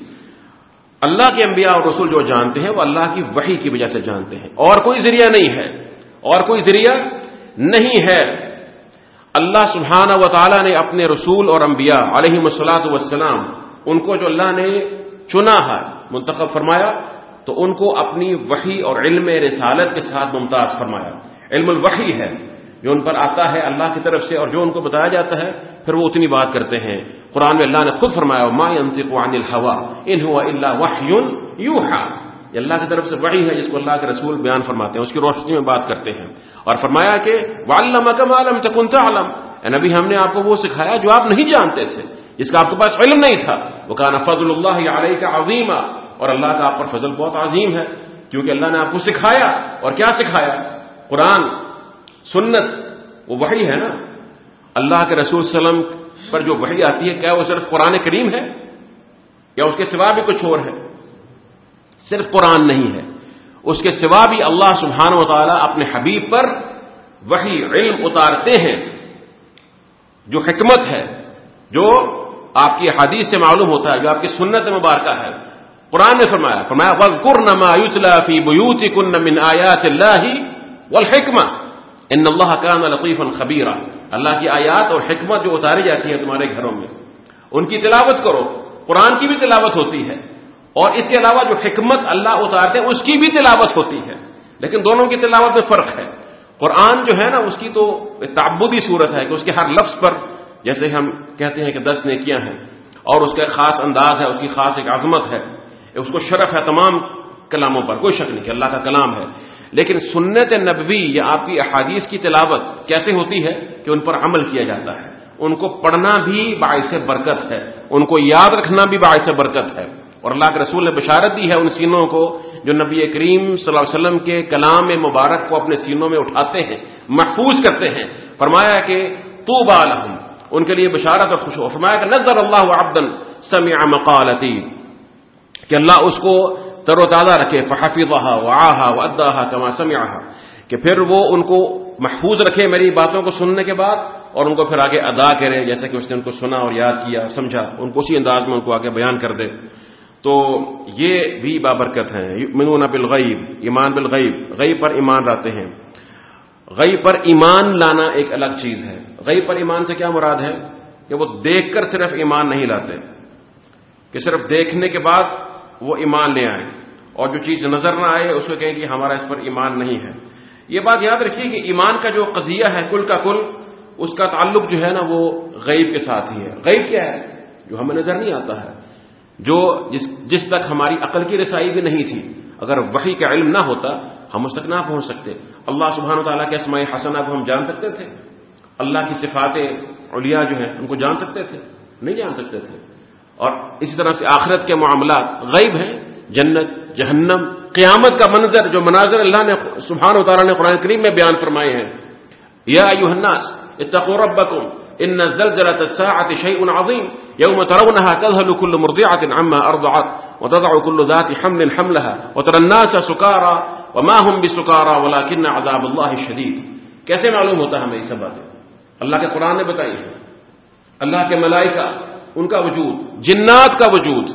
اللہ کے انبیاء اور رسول جو جانتے ہیں وہ اللہ کی وحی کی وجہ سے جانتے ہیں اور کوئی ذریعہ نہیں ہے اور کوئی ذریعہ نہیں ہے اللہ سبحانہ و تعالی نے اپنے رسول اور انبیاء علیہ مسلاط وسلام ان کو جو اللہ نے چنا ہے، منتخب فرمایا، تو ان کو اپنی وحی اور علم رسالت کے ساتھ ممتاز فرمایا۔ علم الوحی ہے، جو ان پر آتا ہے اللہ کی طرف سے اور جو ان کو بتایا جاتا ہے پھر وہ اتنی بات کرتے ہیں، قرآن میں اللہ نے خود فرمایا ما ينطق عن الهوى ان هو الا وحي يوحى۔ یہ اللہ کی طرف سے وحی ہے، جس کو اللہ کے رسول بیان فرماتے ہیں، اس کی روشنی میں بات کرتے ہیں۔ اور فرمایا کہ، وعلمك ما لم تكن تعلم۔ اے نبی، ہم نے آپ کو وہ سکھایا جو آپ نہیں جانتے تھے، جس کا آپ کے پاس علم نہیں تھا۔ وہ کہا فضل اللہ علیہ کا عظیم اور اللہ کا آپ پر فضل بہت عظیم ہے، کیونکہ اللہ نے آپ کو سکھایا۔ اور کیا سکھایا؟ قرآن، سنت، وہ وحی ہے نا۔ اللہ کے رسول صلی اللہ علیہ وسلم پر جو وحی آتی ہے، کیا وہ صرف قرآن کریم ہے؟ یا اس کے سوا بھی کچھ اور ہے؟ صرف قرآن نہیں ہے۔ اس کے سوا بھی اللہ سبحانہ و تعالیٰ اپنے حبیب پر وہی علم اتارتے ہیں۔ جو حکمت ہے، جو آپ کی حدیث سے معلوم ہوتا ہے، جو آپ کی سنت مبارکہ ہے۔ قرآن نے فرمایا فرمایا وَذْكُرْنَ مَا يُتْلَى فِي بُيُوتِكُنَّ مِنْ آيَاتِ اللَّهِ وَالْحِكْمَةِ ان اللہ کان لطیف الخبیرہ اللہ کی آیات اور حکمت جو اتاری جاتی ہیں تمہارے گھروں میں۔ ان کی تلاوت کرو۔ قرآن کی بھی تلاوت ہوتی ہے۔ اور اس کے علاوہ جو حکمت اللہ اتارتے ہیں، اس کی بھی تلاوت ہوتی ہے۔ لیکن دونوں کی تلاوت میں فرق ہے۔ قرآن جو ہے نا، اس کی تو تعبدی صورت ہے کہ اس کے ہر لفظ پر جیسے ہم کہتے ہیں کہ دس نیکیاں ہیں، اور اس کا ایک خاص انداز ہے، اس کی خاص ایک عظمت ہے۔ اس کو شرف ہے تمام کلاموں پر، کوئی شک نہیں کہ اللہ کا کلام ہے۔ لیکن سنت نبوی یا آپ کی احادیث کی تلاوت کیسے ہوتی ہے کہ ان پر عمل کیا جاتا ہے؟ ان کو پڑھنا بھی باعث برکت ہے، ان کو یاد رکھنا بھی باعث برکت ہے۔ اور اللہ کے رسول نے بشارت دی ہے ان سینوں کو جو نبی کریم صلی اللہ علیہ وسلم کے کلام مبارک کو اپنے سینوں میں اٹھاتے ہیں، محفوظ کرتے ہیں۔ فرمایا کہ تو بالحم ان کے لیے بشارت اور خوش ہو فرمایا کہ نظر اللہ عبدن سمع مقالتی، کہ اللہ اس کو تر و تازہ رکھے، فحفظها وعاها واداها كما سمعها، کہ پھر وہ ان کو محفوظ رکھے میری باتوں کو سننے کے بعد اور ان کو پھر آگے ادا کرے جیسے کہ اس نے ان کو سنا اور یاد کیا سمجھا۔ ان کو اسی انداز میں ان کو آگے بیان کر دے۔ تو یہ بھی بابرکت ہے منون بالغیب، ایمان بالغیب۔ غیب پر ایمان لاتے ہیں۔ غیب پر ایمان لانا ایک الگ چیز ہے۔ غیب پر ایمان سے کیا مراد ہے؟ کہ وہ دیکھ کر صرف ایمان نہیں لاتے، کہ صرف دیکھنے کے بعد وہ ایمان لے آئیں اور جو چیز نظر نہ آئے اس کو کہیں کہ ہمارا اس پر ایمان نہیں ہے۔ یہ بات یاد رکھیے کہ ایمان کا جو قضیہ ہے کل کا کل، اس کا تعلق جو ہے نا وہ غیب کے ساتھ ہی ہے۔ غیب کیا ہے؟ جو ہمیں نظر نہیں آتا ہے۔ جو جس جس تک ہماری عقل کی رسائی بھی نہیں تھی۔ اگر وہی کا علم نہ ہوتا، ہم اس تک نہ پہنچ سکتے۔ اللہ سبحانہ و تعالیٰ کے اسماعی حسنہ کو ہم جان سکتے تھے۔ اللہ کی صفات اولیاء جو ہیں، ان کو جان سکتے تھے۔ نہیں جان سکتے تھے۔ اور اسی طرح سے آخرت کے معاملات غیب ہیں۔ جنت جہنم، قیامت کا منظر جو مناظر اللہ نے سبحان و تعالیٰ نے قرآن کریم میں بیان فرمائے ہیں۔ یا الناس، اتقوا ربکم، ان زلزلة الساعة شيء عظيم يوم ترونها تذهل كل مرضعة عما أرضعت وتضع كل ذات حمل حملها وترى الناس سكارى وما هم بسكارى ولكن عذاب الله الشديد کیسے معلوم ہوتا ہے ہمیں یہ سب باتیں؟ اللہ کے قرآن نے بتائی ہے اللہ کے ملائکہ، ان کا وجود، جنات کا وجود۔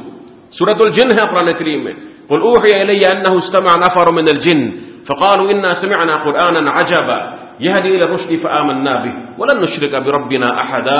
سورت الجن ہے قرآن کریم میں۔ قل أوحي إلي أنه استمع نفر من الجن فقالوا إنا سمعنا قرآنا عجبا يهدي إلى الرشد فآمنا به ولن نشرك بربنا أحدا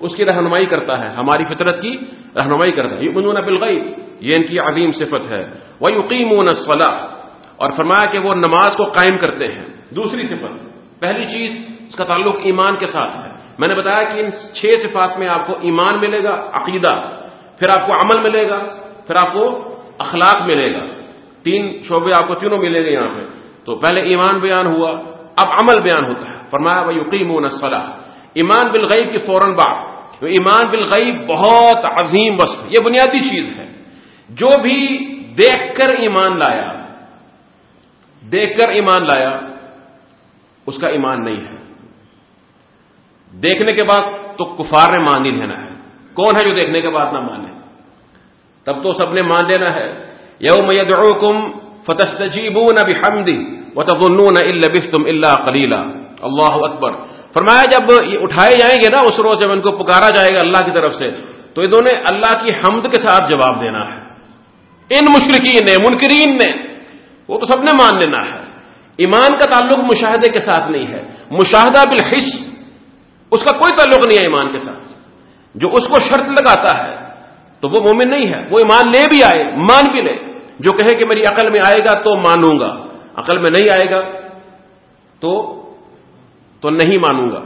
اس کی رہنمائی کرتا ہے، ہماری فطرت کی رہنمائی کرتا ہے۔ یہ بالغیب، یہ ان کی عظیم صفت ہے۔ وہ یقین اور فرمایا کہ وہ نماز کو قائم کرتے ہیں۔ دوسری صفت، پہلی چیز اس کا تعلق ایمان کے ساتھ ہے۔ میں نے بتایا کہ ان چھ صفات میں آپ کو ایمان ملے گا، عقیدہ، پھر آپ کو عمل ملے گا، پھر آپ کو اخلاق ملے گا۔ تین شعبے آپ کو تینوں ملیں گے یہاں پہ۔ تو پہلے ایمان بیان ہوا، اب عمل بیان ہوتا ہے۔ فرمایا وہ یقین ایمان بالغیب کی فوراً بات۔ ایمان بالغیب بہت عظیم وصف یہ بنیادی چیز ہے۔ جو بھی دیکھ کر ایمان لایا، دیکھ کر ایمان لایا، اس کا ایمان نہیں ہے۔ دیکھنے کے بعد تو کفار نے مان ہی لینا ہے۔ کون ہے جو دیکھنے کے بعد نہ مانے؟ تب تو سب نے مان لینا ہے۔ یوم یدعوکم فتستجیبون بحمدی وتظنون الا بستم الا قلیلا۔ اللہ اکبر۔ فرمایا جب یہ اٹھائے جائیں گے نا اس روز جب ان کو پکارا جائے گا اللہ کی طرف سے، تو انہوں نے اللہ کی حمد کے ساتھ جواب دینا ہے۔ ان مشرقین نے، منکرین نے، وہ تو سب نے مان لینا ہے۔ ایمان کا تعلق مشاہدے کے ساتھ نہیں ہے۔ مشاہدہ بالحص اس کا کوئی تعلق نہیں ہے ایمان کے ساتھ۔ جو اس کو شرط لگاتا ہے، تو وہ مومن نہیں ہے۔ وہ ایمان لے بھی آئے، مان بھی لے۔ جو کہے کہ میری عقل میں آئے گا تو مانوں گا۔ عقل میں نہیں آئے گا تو تو نہیں مانوں گا۔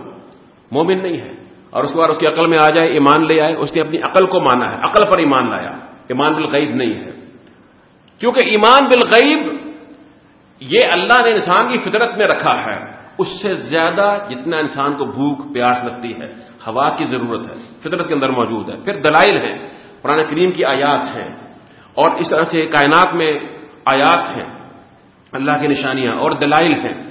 مومن نہیں ہے۔ اور اس کے بعد اس کی عقل میں آ جائے، ایمان لے آئے، اس نے اپنی عقل کو مانا ہے، عقل پر ایمان لایا۔ ایمان بالغیب نہیں ہے۔ کیونکہ ایمان بالغیب، یہ اللہ نے انسان کی فطرت میں رکھا ہے۔ اس سے زیادہ جتنا انسان کو بھوک، پیاس لگتی ہے، ہوا کی ضرورت ہے، فطرت کے اندر موجود ہے۔ پھر دلائل ہیں، قرآن کریم کی آیات ہیں۔ اور اس طرح سے کائنات میں آیات ہیں، اللہ کی نشانیاں اور دلائل ہیں۔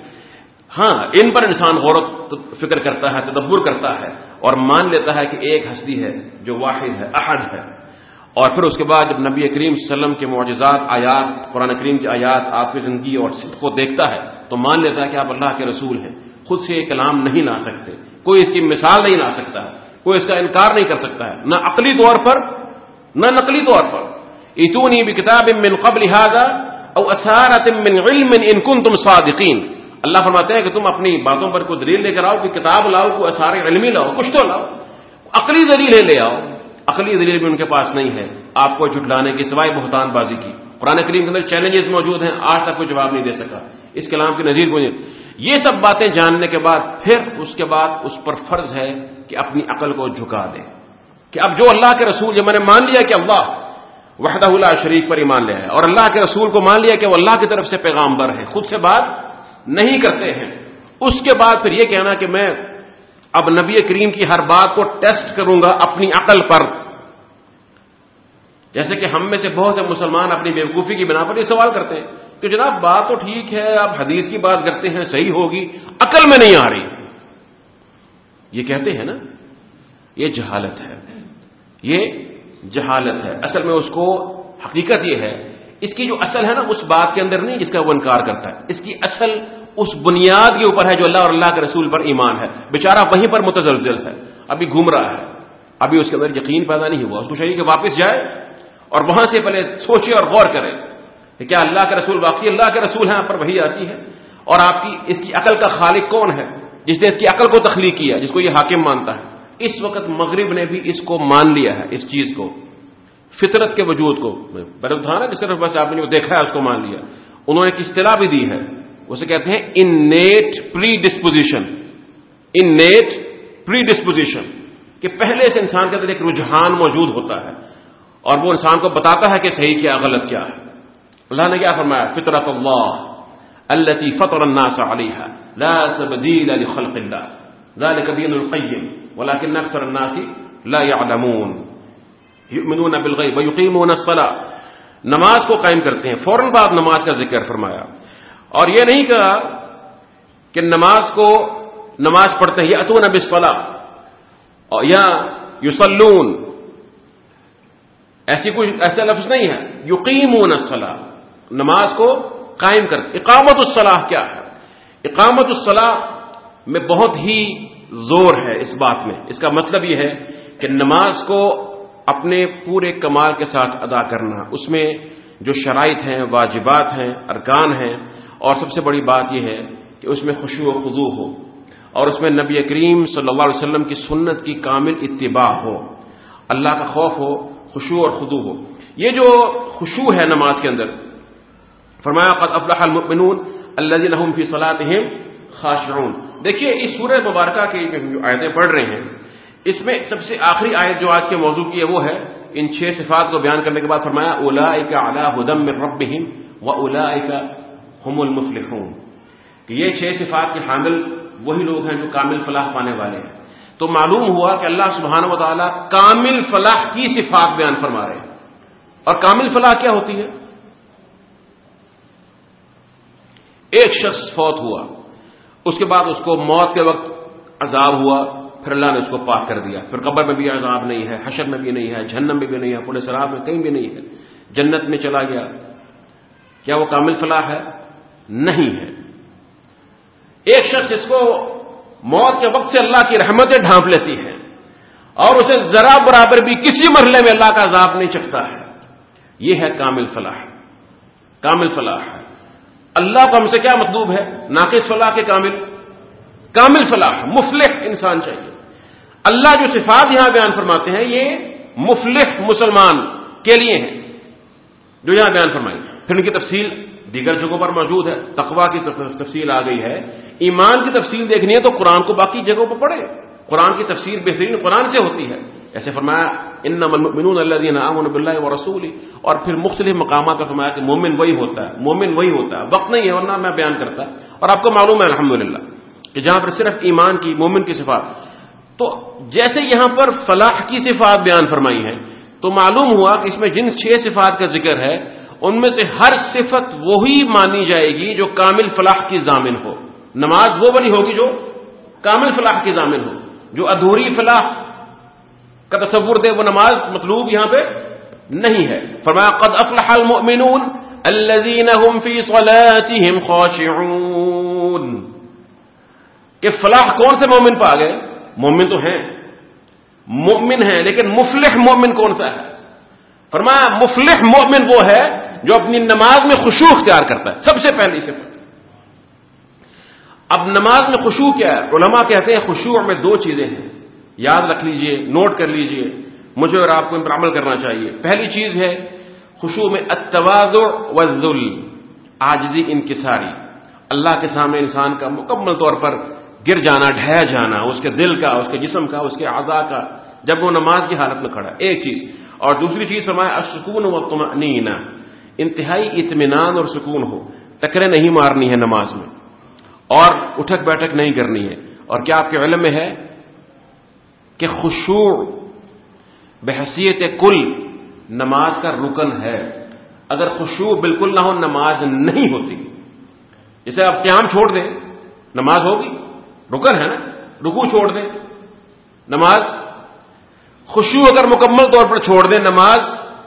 ہاں ان پر انسان غور و فکر کرتا ہے، تدبر کرتا ہے اور مان لیتا ہے کہ ایک ہستی ہے جو واحد ہے، احد ہے۔ اور پھر اس کے بعد جب نبی کریم صلی اللہ علیہ وسلم کے معجزات، آیات، قرآن کریم کی آیات آپ کی زندگی اور صدق کو دیکھتا ہے تو مان لیتا ہے کہ آپ اللہ کے رسول ہیں۔ خود سے یہ کلام نہیں لا سکتے۔ کوئی اس کی مثال نہیں لا سکتا۔ ہے کوئی اس کا انکار نہیں کر سکتا۔ ہے نہ عقلی طور پر، نہ نقلی طور پر۔ اتونی بھی کتاب من قبل او اسارت من علم ان کنتم صادقین۔ اللہ فرماتے ہیں کہ تم اپنی باتوں پر کوئی دلیل لے کر آؤ، کوئی کتاب لاؤ، کوئی اثار علمی لاؤ، کچھ تو لاؤ۔ عقلی دلیلیں لے آؤ۔ عقلی دلیل بھی ان کے پاس نہیں ہے۔ آپ کو جھٹلانے کی سوائے بہتان بازی کی۔ قرآن کریم کے اندر چیلنجز موجود ہیں، آج تک کوئی جواب نہیں دے سکا۔ اس کلام کی نظیر کو یہ سب باتیں جاننے کے بعد، پھر اس کے بعد اس پر فرض ہے کہ اپنی عقل کو جھکا دے کہ اب جو اللہ کے رسول جب میں نے مان لیا کہ اللہ وحدہ اللہ شریف پر ایمان لے آئے اور اللہ کے رسول کو مان لیا کہ وہ اللہ کی طرف سے پیغامبر ہے، خود سے بات نہیں کرتے ہیں۔ اس کے بعد پھر یہ کہنا کہ میں اب نبی کریم کی ہر بات کو ٹیسٹ کروں گا اپنی عقل پر۔ جیسے کہ ہم میں سے بہت سے مسلمان اپنی بیوقوفی کی بنا پر یہ سوال کرتے ہیں کہ جناب بات تو ٹھیک ہے، آپ حدیث کی بات کرتے ہیں، صحیح ہوگی، عقل میں نہیں آ رہی۔ یہ کہتے ہیں نا، یہ جہالت ہے۔ یہ جہالت ہے۔ اصل میں اس کو حقیقت یہ ہے اس کی جو اصل ہے نا، اس بات کے اندر نہیں جس کا وہ انکار کرتا ہے۔ اس کی اصل اس بنیاد کے اوپر ہے جو اللہ اور اللہ کے رسول پر ایمان ہے۔ بیچارہ وہیں پر متزلزل ہے، ابھی گھوم رہا ہے۔ ابھی اس کے اندر یقین پیدا نہیں ہوا۔ اس کو چاہیے کہ واپس جائے اور وہاں سے پہلے سوچے اور غور کرے کہ کیا اللہ کے رسول واقعی اللہ کے رسول ہیں، آپ پر وہی آتی ہے؟ اور آپ کی اس کی عقل کا خالق کون ہے؟ جس نے اس کی عقل کو تخلیق کیا، جس کو یہ حاکم مانتا ہے۔ اس وقت مغرب نے بھی اس کو مان لیا ہے، اس چیز کو۔ فطرت کے وجود کو۔ تھا نا کہ صرف بس آپ نے دیکھا ہے، اس کو مان لیا۔ انہوں نے ایک اصطلاح بھی دی ہے۔ اسے کہتے ہیں innate predisposition innate predisposition کہ پہلے سے انسان کے اندر ایک رجحان موجود ہوتا ہے۔ اور وہ انسان کو بتاتا ہے کہ صحیح کیا، غلط کیا ہے۔ اللہ نے کیا فرمایا؟ فطرت اللہ التي فطر الناس عليها۔ لا تبديل لخلق الله۔ ذلك دين القيم۔ ولكن اكثر الناس لا يعلمون۔ يؤمنون بالغيب ويقيمون الصلاه نماز کو قائم کرتے ہیں، فوراً بعد نماز کا ذکر فرمایا۔ اور یہ نہیں کہا کہ نماز کو نماز پڑھتے ہیں اتون اب یا یوسلون ایسی کچھ ایسا لفظ نہیں ہے۔ یقیمون الصلاح نماز کو قائم کر۔ اقامت الصلاح کیا ہے؟ اقامت الصلاح میں بہت ہی زور ہے اس بات میں۔ اس کا مطلب یہ ہے کہ نماز کو اپنے پورے کمال کے ساتھ ادا کرنا۔ اس میں جو شرائط ہیں، واجبات ہیں، ارکان ہیں، اور سب سے بڑی بات یہ ہے کہ اس میں خوشو و خضو ہو، اور اس میں نبی کریم صلی اللہ علیہ وسلم کی سنت کی کامل اتباع ہو، اللہ کا خوف ہو خوشو اور خدو ہو۔ یہ جو خوشو ہے نماز کے اندر، فرمایا، قد افلح المؤمنون الذين هم في صلاتهم خاشعون۔ دیکھیے، اس سورہ مبارکہ کی جو آیتیں پڑھ رہے ہیں اس میں سب سے آخری آیت جو آج کے موضوع کی ہے وہ ہے، ان چھ صفات کو بیان کرنے کے بعد فرمایا اولئک علی هدى من ربهم واولئک هم المفلحون۔ کہ یہ چھ صفات کے حامل وہی لوگ ہیں جو کامل فلاح پانے والے ہیں۔ تو معلوم ہوا کہ اللہ سبحانہ و تعالیٰ کامل فلاح کی صفات بیان فرما رہے ہیں۔ اور کامل فلاح کیا ہوتی ہے؟ ایک شخص فوت ہوا، اس کے بعد اس کو موت کے وقت عذاب ہوا پھر اللہ نے اس کو پاک کر دیا۔ پھر قبر میں بھی عذاب نہیں ہے، حشر میں بھی نہیں ہے، جہنم میں بھی نہیں ہے، پورے سراب میں کہیں بھی نہیں ہے۔ جنت میں چلا گیا۔ کیا وہ کامل فلاح ہے؟ نہیں ہے۔ ایک شخص اس کو موت کے وقت سے اللہ کی رحمتیں ڈھانپ لیتی ہیں اور اسے ذرا برابر بھی کسی مرحلے میں اللہ کا عذاب نہیں چکتا ہے۔ یہ ہے کامل فلاح۔ کامل فلاح۔ ہے اللہ کو ہم سے کیا مطلوب ہے؟ ناقص فلاح کے کامل۔ کامل فلاح، مفلح انسان چاہیے۔ اللہ جو صفات یہاں بیان فرماتے ہیں، یہ مفلح مسلمان کے لیے ہیں، جو یہاں بیان فرمائی۔ پھر ان کی تفصیل دیگر جگہوں پر موجود ہے تقوا کی تفصیل آ گئی ہے۔ ایمان کی تفصیل دیکھنی ہے تو قرآن کو باقی جگہوں پر پڑھے قرآن کی تفصیل بہترین قرآن سے ہوتی ہے۔ ایسے فرمایا ان المؤمنون الذين امنوا بالله ورسوله اور پھر مختلف مقامات پر فرمایا کہ مومن وہی ہوتا ہے، مومن وہی ہوتا ہے۔ وقت نہیں ہے، ورنہ میں بیان کرتا۔ اور آپ کو معلوم ہے، الحمدللہ، کہ جہاں پر صرف ایمان کی، مومن کی صفات تو جیسے یہاں پر فلاح کی صفات بیان فرمائی ہے تو معلوم ہوا کہ اس میں جن چھ صفات کا ذکر ہے، ان میں سے ہر صفت وہی مانی جائے گی جو کامل فلاح کی ضامن ہو۔ نماز وہ بنی ہوگی جو کامل فلاح کی ضامن ہو، جو ادھوری فلاح کا تصور دے وہ نماز مطلوب یہاں پہ نہیں ہے۔ فرمایا، قد افلح المؤمنون الذين هم في صلاتهم خاشعون۔ کہ فلاح کون سے مومن پا گئے مومن تو ہیں مومن ہیں لیکن مفلح مومن کون سا ہے؟ فرمایا، مفلح مومن وہ ہے جو اپنی نماز میں خوشو اختیار کرتا ہے، سب سے پہلی سے اب نماز میں خوشو کیا ہے؟ علماء کہتے ہیں خوشو میں دو چیزیں ہیں۔ یاد رکھ لیجیے، نوٹ کر لیجیے، مجھے اور آپ کو ان پر عمل کرنا چاہیے۔ پہلی چیز ہے خوشو میں اتواز وزل آجزی انکساری۔ اللہ کے سامنے انسان کا مکمل طور پر گر جانا، ڈھہ جانا، اس کے دل کا، اس کے جسم کا، اس کے اعضاء کا، جب وہ نماز کی حالت میں کھڑا، ایک چیز۔ اور دوسری چیز فرمایا سکون و انتہائی اطمینان اور سکون ہو۔ ٹکرے نہیں مارنی ہے نماز میں۔ اور اٹھک بیٹھک نہیں کرنی ہے اور کیا آپ کے علم میں ہے کہ خوشوع بحثیت کل نماز کا رکن ہے۔ اگر خوشبو بالکل نہ ہو، نماز نہیں ہوتی۔ جسے آپ قیام چھوڑ دیں، نماز ہوگی۔ رکن ہے نا؟ رکو چھوڑ دیں۔ نماز۔ خوشبو اگر مکمل طور پر چھوڑ دیں، نماز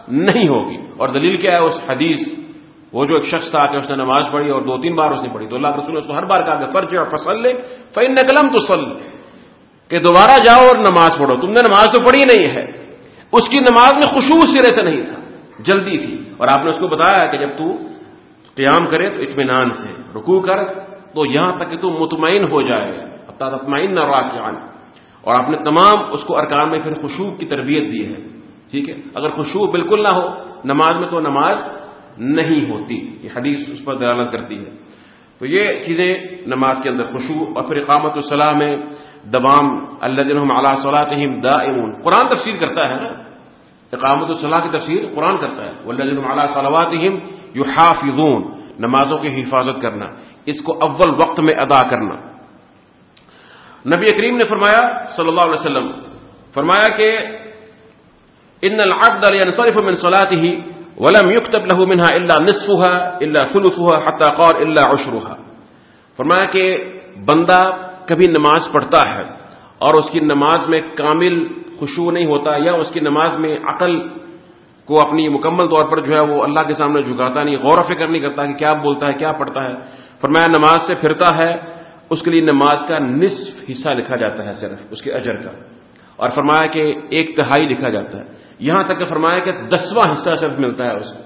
نہیں ہوگی۔ اور دلیل کیا ہے؟ اس حدیث، وہ جو ایک شخص تھا کہ اس نے نماز پڑھی اور دو تین بار اس نے پڑھی۔ تو اللہ رسول نے اس کو ہر بار کہا کہ فرج اور فصل لے فن قلم تو سل کہ دوبارہ جاؤ اور نماز پڑھو۔ تم نے نماز تو پڑھی نہیں ہے۔ اس کی نماز میں خوشبو سرے سے نہیں تھا، جلدی تھی۔ اور آپ نے اس کو بتایا کہ جب تو قیام کرے تو اطمینان سے رکو کر تو یہاں تک کہ تو مطمئن ہو جائے۔ اطمئن نہ اور آپ نے تمام اس کو ارکان میں پھر خوشبو کی تربیت دی ہے۔ ٹھیک ہے؟ اگر خوشبو بالکل نہ ہو، نماز میں تو نماز نہیں ہوتی۔ یہ حدیث اس پر دلالت کرتی ہے۔ تو یہ چیزیں نماز کے اندر خوشبو اور پھر اقامت الصلاح میں دبام اللہ دن علیہ صلاحم دا قرآن تفسیر کرتا ہے نا؟ اقامت الصلاح کی تفسیر قرآن کرتا ہے۔ اللہ دن علیہ صلاحات یو نمازوں کی حفاظت کرنا۔ اس کو اول وقت میں ادا کرنا۔ نبی کریم نے فرمایا صلی اللہ علیہ وسلم، فرمایا کہ ان العبد ينصرف من صلاته ولم يكتب له منها الا نصفها، الا ثلثها، حتى قال الا عشرها۔ فرمایا کہ بندہ کبھی نماز پڑھتا ہے اور اس کی نماز میں کامل خوشبو نہیں ہوتا یا اس کی نماز میں عقل کو اپنی مکمل طور پر جو ہے وہ اللہ کے سامنے جھکاتا نہیں، غور و فکر نہیں کرتا کہ کیا بولتا ہے، کیا پڑھتا ہے۔ فرمایا نماز سے پھرتا ہے اس کے لیے نماز کا نصف حصہ لکھا جاتا ہے صرف، اس کے اجر کا۔ اور فرمایا کہ ایک تہائی لکھا جاتا ہے۔ یہاں تک کہ فرمایا کہ دسواں حصہ صرف ملتا ہے اس کو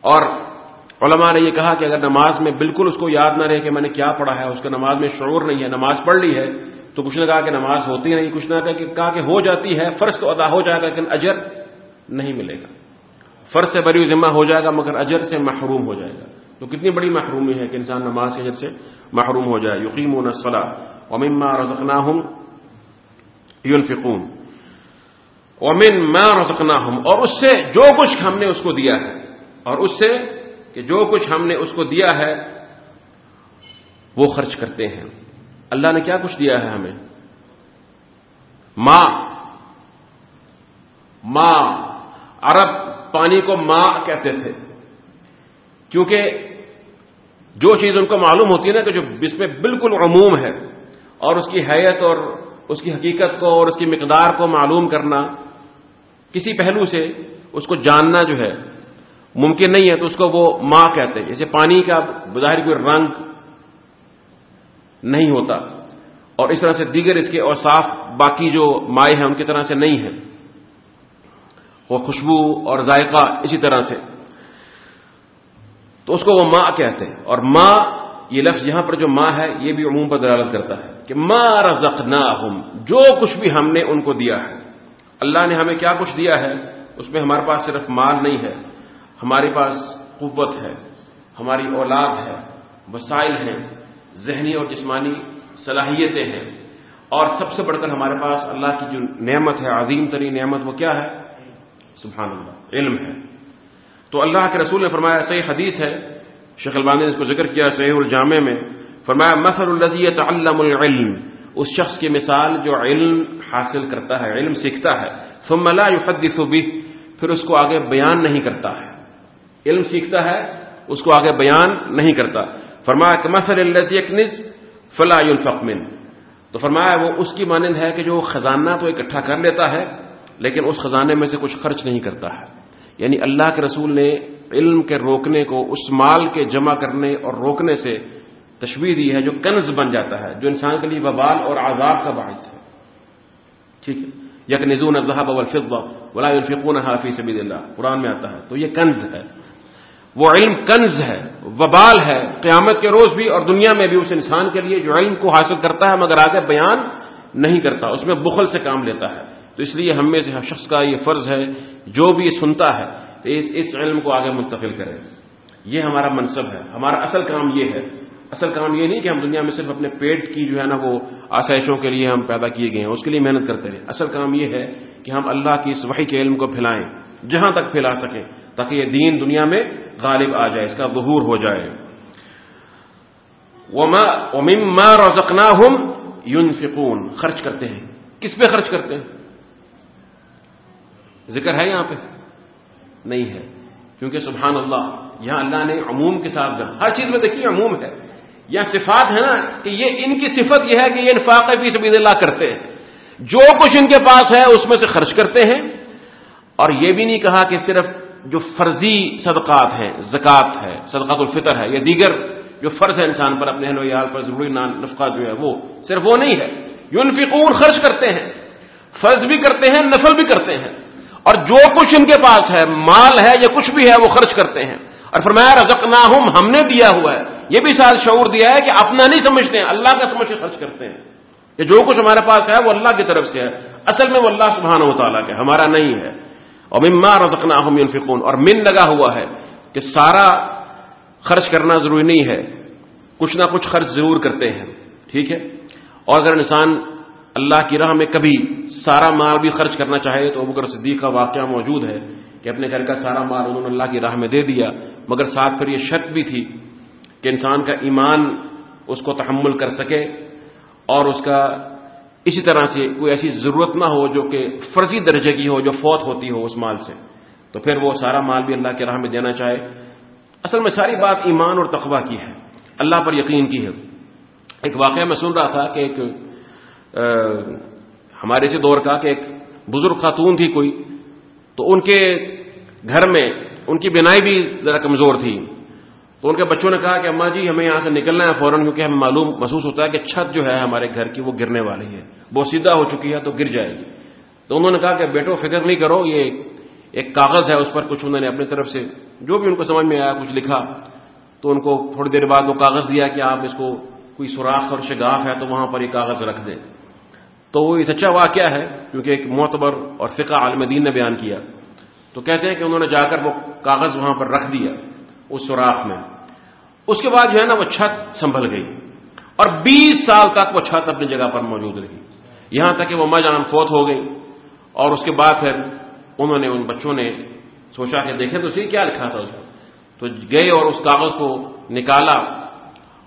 اور علماء نے یہ کہا کہ اگر نماز میں بالکل اس کو یاد نہ رہے کہ میں نے کیا پڑھا ہے، اس کا نماز میں شعور نہیں ہے، نماز پڑھ لی ہے، تو کچھ نے کہا کہ نماز ہوتی نہیں، کچھ نہ کہا کہ ہو جاتی ہے، فرض تو ادا ہو جائے گا لیکن اجر نہیں ملے گا۔ فرض سے بری ذمہ ہو جائے گا مگر اجر سے محروم ہو جائے گا۔ تو کتنی بڑی محرومی ہے کہ انسان نماز کے اجر سے محروم ہو جائے. یقین و نسلہ امما رزقنا ہوں یون فکون امن میں رزقنا ہوں اور اس سے جو کچھ ہم نے اس کو دیا ہے. اور اس سے کہ جو کچھ ہم نے اس کو دیا ہے، وہ خرچ کرتے ہیں. اللہ نے کیا کچھ دیا ہے ہمیں؟ ماں ماں عرب پانی کو ماں کہتے تھے. کیونکہ جو چیز ان کو معلوم ہوتی ہے نا کہ جو اس میں بالکل عموم ہے، اور اس کی حیت اور اس کی حقیقت کو اور اس کی مقدار کو معلوم کرنا، کسی پہلو سے اس کو جاننا جو ہے، ممکن نہیں ہے تو اس کو وہ ماں کہتے ہیں۔ جیسے پانی کا بظاہر کوئی رنگ نہیں ہوتا، اور اس طرح سے دیگر اس کے اوصاف باقی جو مائع ہیں ان کی طرح سے نہیں ہیں۔ وہ خوشبو اور ذائقہ اسی طرح سے۔ تو اس کو وہ ماں کہتے ہیں۔ اور ماں یہ لفظ یہاں پر جو ماں ہے، یہ بھی عموم پر دلالت کرتا ہے کہ ماں رزقنا جو کچھ بھی ہم نے ان کو دیا ہے۔ اللہ نے ہمیں کیا کچھ دیا ہے؟ اس میں ہمارے پاس صرف مال نہیں ہے، ہمارے پاس قوت ہے، ہماری اولاد ہے، وسائل ہیں، ذہنی اور جسمانی صلاحیتیں ہیں۔ اور سب سے بڑھ کر ہمارے پاس اللہ کی جو نعمت ہے، عظیم ترین نعمت وہ کیا ہے؟ سبحان اللہ، علم ہے۔ تو اللہ کے رسول نے فرمایا، صحیح حدیث ہے، شیخ البانی نے اس کو ذکر کیا صحیح الجامع میں، فرمایا مثر الزی تعلم العلم، اس شخص کی مثال جو علم حاصل کرتا ہے، علم سیکھتا ہے، ثم لا يحدث به، پھر اس کو آگے بیان نہیں کرتا ہے۔ علم سیکھتا ہے، اس کو آگے بیان نہیں کرتا۔ فرمایا کہ مثل الذي يكنز فلا ينفق تو فرمایا، وہ اس کی مانند ہے کہ جو خزانہ تو اکٹھا کر لیتا ہے، لیکن اس خزانے میں سے کچھ خرچ نہیں کرتا ہے۔ یعنی اللہ کے رسول نے علم کے روکنے کو، اس مال کے جمع کرنے اور روکنے سے تشویح دی ہے جو کنز بن جاتا ہے، جو انسان کے لیے وبال اور عذاب کا باعث ہے۔ ٹھیک ہے؟ یک نزون الظہب والفضہ ولا ينفقونها فی سبیل اللہ قرآن میں آتا ہے۔ تو یہ کنز ہے۔ وہ علم کنز ہے، وبال ہے۔ قیامت کے روز بھی اور دنیا میں بھی اس انسان کے لیے جو علم کو حاصل کرتا ہے مگر آگے بیان نہیں کرتا، اس میں بخل سے کام لیتا ہے۔ تو اس لیے ہم میں سے شخص کا یہ فرض ہے جو بھی سنتا ہے، تو اس اس علم کو آگے منتقل کرے یہ ہمارا منصب ہے۔ ہمارا اصل کام یہ ہے۔ اصل کام یہ نہیں کہ ہم دنیا میں صرف اپنے پیٹ کی جو ہے نا وہ آسائشوں کے لیے ہم پیدا کیے گئے ہیں، اس کے لیے محنت کرتے رہے اصل کام یہ ہے کہ ہم اللہ کی اس وحی کے علم کو پھیلائیں، جہاں تک پھیلا سکیں، تاکہ یہ دین دنیا میں غالب آ جائے، اس کا ظہور ہو جائے۔ ومما رزقناہم ينفقون۔ خرچ کرتے ہیں۔ کس پہ خرچ کرتے ہیں؟ ذکر ہے یہاں پہ؟ نہیں ہے۔ کیونکہ سبحان اللہ، یہاں اللہ نے عموم کے ساتھ ہر چیز میں دیکھیے، عموم ہے۔ یا صفات ہے نا، کہ یہ ان کی صفت یہ ہے کہ یہ انفاق فی سبیل اللہ کرتے ہیں۔ جو کچھ ان کے پاس ہے، اس میں سے خرچ کرتے ہیں۔ اور یہ بھی نہیں کہا کہ صرف جو فرضی صدقات ہیں، زکوٰۃ ہے صدقات الفطر ہے، یا دیگر جو فرض ہے انسان پر، اپنے ویال پر، ضروری نفقہ جو ہے، وہ صرف وہ نہیں ہے۔ یونفقون خرچ کرتے ہیں۔ فرض بھی کرتے ہیں، نفل بھی کرتے ہیں۔ اور جو کچھ ان کے پاس ہے، مال ہے یا کچھ بھی ہے، وہ خرچ کرتے ہیں۔ اور فرمایا رزق ہم نے دیا ہوا ہے۔ یہ بھی ساتھ شعور دیا ہے کہ اپنا نہیں سمجھتے ہیں، اللہ کا سمجھ کے خرچ کرتے ہیں۔ کہ جو کچھ ہمارے پاس ہے، وہ اللہ کی طرف سے ہے۔ اصل میں وہ اللہ سبحانہ و تعالیٰ کا ہمارا نہیں ہے۔ اور مما رزقنا ہم ينفقون۔ اور من لگا ہوا ہے کہ سارا خرچ کرنا ضروری نہیں ہے۔ کچھ نہ کچھ خرچ ضرور کرتے ہیں۔ ٹھیک ہے؟ اور اگر انسان اللہ کی راہ میں کبھی سارا مال بھی خرچ کرنا چاہے تو ابکر صدیق کا واقعہ موجود ہے کہ اپنے گھر کا سارا مال انہوں نے اللہ کی راہ میں دے دیا، مگر ساتھ پھر یہ شرط بھی تھی کہ انسان کا ایمان اس کو تحمل کر سکے اور اس کا اسی طرح سے کوئی ایسی ضرورت نہ ہو جو کہ فرضی درجے کی ہو، جو فوت ہوتی ہو اس مال سے۔ تو پھر وہ سارا مال بھی اللہ کی راہ میں دینا چاہے۔ اصل میں ساری بات ایمان اور تقوا کی ہے، اللہ پر یقین کی ہے۔ ایک واقعہ میں سن رہا تھا کہ ایک ہمارے سے دور کا کہ ایک بزرگ خاتون تھی کوئی، تو ان کے گھر میں ان کی بینائی بھی ذرا کمزور تھی۔ تو ان کے بچوں نے کہا کہ اماں جی ہمیں یہاں سے نکلنا ہے فوراً، کیونکہ ہمیں معلوم محسوس ہوتا ہے کہ چھت جو ہے ہمارے گھر کی وہ گرنے والی ہے، وہ سیدھا ہو چکی ہے تو گر جائے گی۔ تو انہوں نے کہا کہ بیٹو، فکر نہیں کرو، یہ ایک کاغذ ہے، اس پر کچھ انہوں نے اپنی طرف سے جو بھی ان کو سمجھ میں آیا، کچھ لکھا۔ تو ان کو تھوڑی دیر بعد وہ کاغذ دیا کہ آپ اس کو کوئی سوراخ اور شگاف ہے تو وہاں پر یہ کاغذ رکھ دیں۔ تو وہ یہ سچا واقعہ ہے، کیونکہ ایک معتبر اور فقہ عالم دین نے بیان کیا۔ تو کہتے ہیں کہ انہوں نے جا کر وہ کاغذ وہاں پر رکھ دیا، اس سوراخ میں۔ اس کے بعد جو ہے نا وہ چھت سنبھل گئی۔ اور بیس سال تک وہ چھت اپنی جگہ پر موجود رہی۔ یہاں تک کہ وہ ماں جان فوت ہو گئی۔ اور اس کے بعد پھر انہوں نے، ان بچوں نے سوچا کہ دیکھیں تو صحیح کیا لکھا تھا اس کو تو گئے اور اس کاغذ کو نکالا۔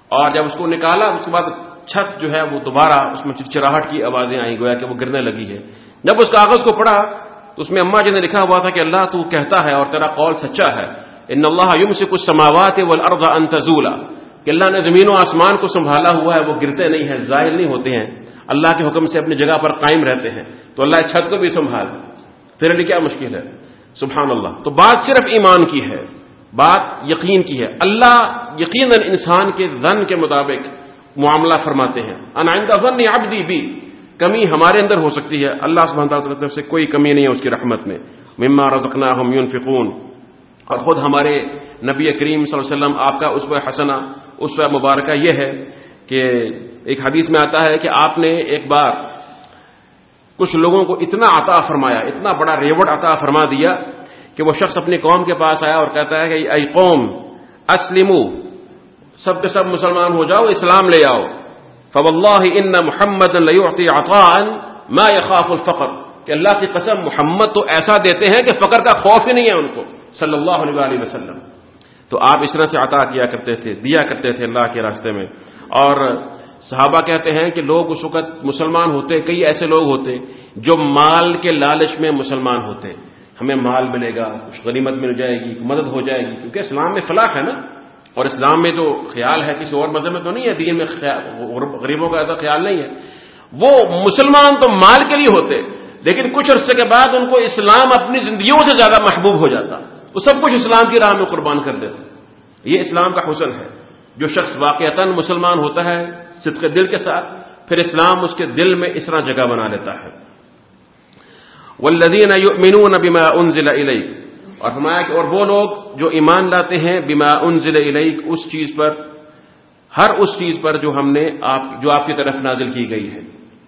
اور جب اس کو نکالا، اس کے بعد چھت جو ہے وہ دوبارہ اس میں چرچراہٹ کی آوازیں آئیں، گویا کہ وہ گرنے لگی ہے۔ جب اس کاغذ کو پڑھا، تو اس میں اما جی نے لکھا ہوا تھا کہ اللہ تو کہتا ہے اور تیرا قول سچا ہے۔ ان اللہ یم سے کچھ سماوات انتظولہ کہ اللہ نے زمین و آسمان کو سنبھالا ہوا ہے، وہ گرتے نہیں ہیں ظاہر نہیں ہوتے ہیں۔ اللہ کے حکم سے اپنی جگہ پر قائم رہتے ہیں۔ تو اللہ اس چھت کو بھی سنبھال۔ تیرے لیے کیا مشکل ہے؟ سبحان اللہ۔ تو بات صرف ایمان کی ہے، بات یقین کی ہے۔ اللہ یقیناً انسان کے ذن کے مطابق معاملہ فرماتے ہیں۔ انائندہ ون عبدی بھی کمی ہمارے اندر ہو سکتی ہے۔ اللہ سبحانہ تعالیٰ کی طرف سے کوئی کمی نہیں ہے اس کی رحمت میں۔ مما رزقنا ہم یونفقون اور خود ہمارے نبی کریم صلی اللہ علیہ وسلم، آپ کا اس حسنا اس مبارکہ یہ ہے کہ ایک حدیث میں آتا ہے کہ آپ نے ایک بار کچھ لوگوں کو اتنا عطا فرمایا، اتنا بڑا ریوٹ عطا فرما دیا کہ وہ شخص اپنی قوم کے پاس آیا اور کہتا ہے کہ اے قوم اسلم سب کے سب مسلمان ہو جاؤ، اسلام لے آؤ۔ فو اللہ ان محمد ما يخاف الفقر۔ کہ اللہ کی قسم، محمد تو ایسا دیتے ہیں کہ فقر کا خوف ہی نہیں ہے ان کو۔ صلی اللہ علیہ وسلم۔ تو آپ اس طرح سے عطا کیا کرتے تھے، دیا کرتے تھے اللہ کے راستے میں۔ اور صحابہ کہتے ہیں کہ لوگ اس وقت مسلمان ہوتے، کئی ایسے لوگ ہوتے جو مال کے لالچ میں مسلمان ہوتے۔ ہمیں مال ملے گا کچھ غنیمت مل جائے گی، مدد ہو جائے گی، کیونکہ اسلام میں فلاح ہے نا۔ اور اسلام میں تو خیال ہے کسی اور مذہب میں تو نہیں ہے، دین میں غریبوں کا ایسا خیال نہیں ہے۔ وہ مسلمان تو مال کے لیے ہوتے، لیکن کچھ عرصے کے بعد ان کو اسلام اپنی زندگیوں سے زیادہ محبوب ہو جاتا۔ وہ سب کچھ اسلام کی راہ میں قربان کر دیتے۔ یہ اسلام کا حسن ہے۔ جو شخص واقعتا مسلمان ہوتا ہے صدق دل کے ساتھ، پھر اسلام اس کے دل میں اس طرح جگہ بنا لیتا ہے۔ والذین یؤمنون بما انزل الیک اور فرمایا کہ اور وہ لوگ جو ایمان لاتے ہیں، بما انزل الیک اس چیز پر، ہر اس چیز پر جو ہم نے آپ، جو آپ کی طرف نازل کی گئی ہے۔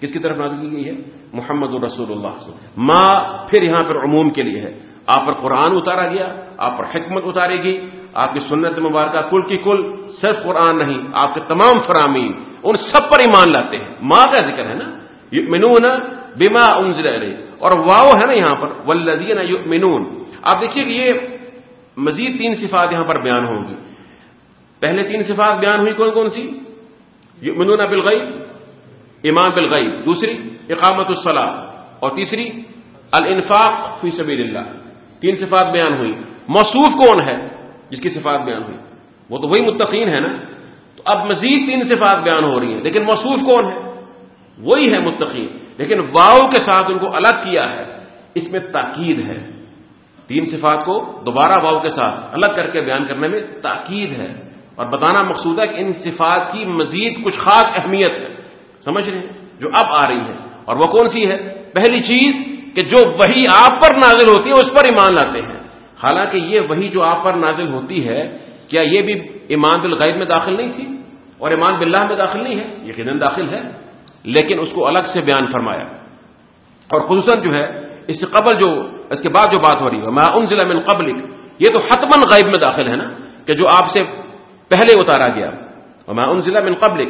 کس کی طرف نازل کی گئی ہے؟ محمد الرسول اللہ ماں پھر یہاں پر عموم کے لیے ہے۔ آپ پر قرآن اتارا گیا، آپ پر حکمت اتارے گی آپ کی سنت مبارکہ کل کی کل صرف قرآن نہیں، آپ کے تمام فرامین، ان سب پر ایمان لاتے ہیں۔ ماں کا ذکر ہے نا؟ یؤمنون بما انزل علیہ اور واؤ ہے نا یہاں پر والذین یؤمنون آپ دیکھیے کہ یہ مزید تین صفات یہاں پر بیان ہوں گی۔ پہلے تین صفات بیان ہوئی کون کون سی؟ یؤمنون بالغیب، ایمان بالغیب، دوسری اقامت الصلاح اور تیسری الانفاق فی سبیل اللہ تین صفات بیان ہوئی۔ موصوف کون ہے؟ جس کی صفات بیان ہوئی۔ وہ تو وہی متقین ہے نا؟ تو اب مزید تین صفات بیان ہو رہی ہیں۔ لیکن موصوف کون ہے؟ وہی ہے متقین۔ لیکن واؤ کے ساتھ ان کو الگ کیا ہے۔ اس میں تاکید ہے۔ تین صفات کو دوبارہ واؤ کے ساتھ الگ کر کے بیان کرنے میں تاکید ہے اور بتانا مقصود ہے کہ ان صفات کی مزید کچھ خاص اہمیت ہے۔ سمجھ رہے ہیں؟ جو اب آ رہی ہے اور وہ کون سی ہے؟ پہلی چیز کہ جو وہی آپ پر نازل ہوتی ہے، اس پر ایمان لاتے ہیں۔ حالانکہ یہ وہی جو آپ پر نازل ہوتی ہے، کیا یہ بھی ایمان بالغیب میں داخل نہیں تھی؟ اور ایمان باللہ میں داخل نہیں ہے؟ یقیناً داخل ہے۔ لیکن اس کو الگ سے بیان فرمایا۔ اور خصوصاً جو ہے اس سے قبل جو اس کے بعد جو بات ہو رہی ہے میں ان ضلع قبل یہ تو حتمن غیب میں داخل ہے نا، کہ جو آپ سے پہلے اتارا گیا۔ میں ان ضلع میں قبل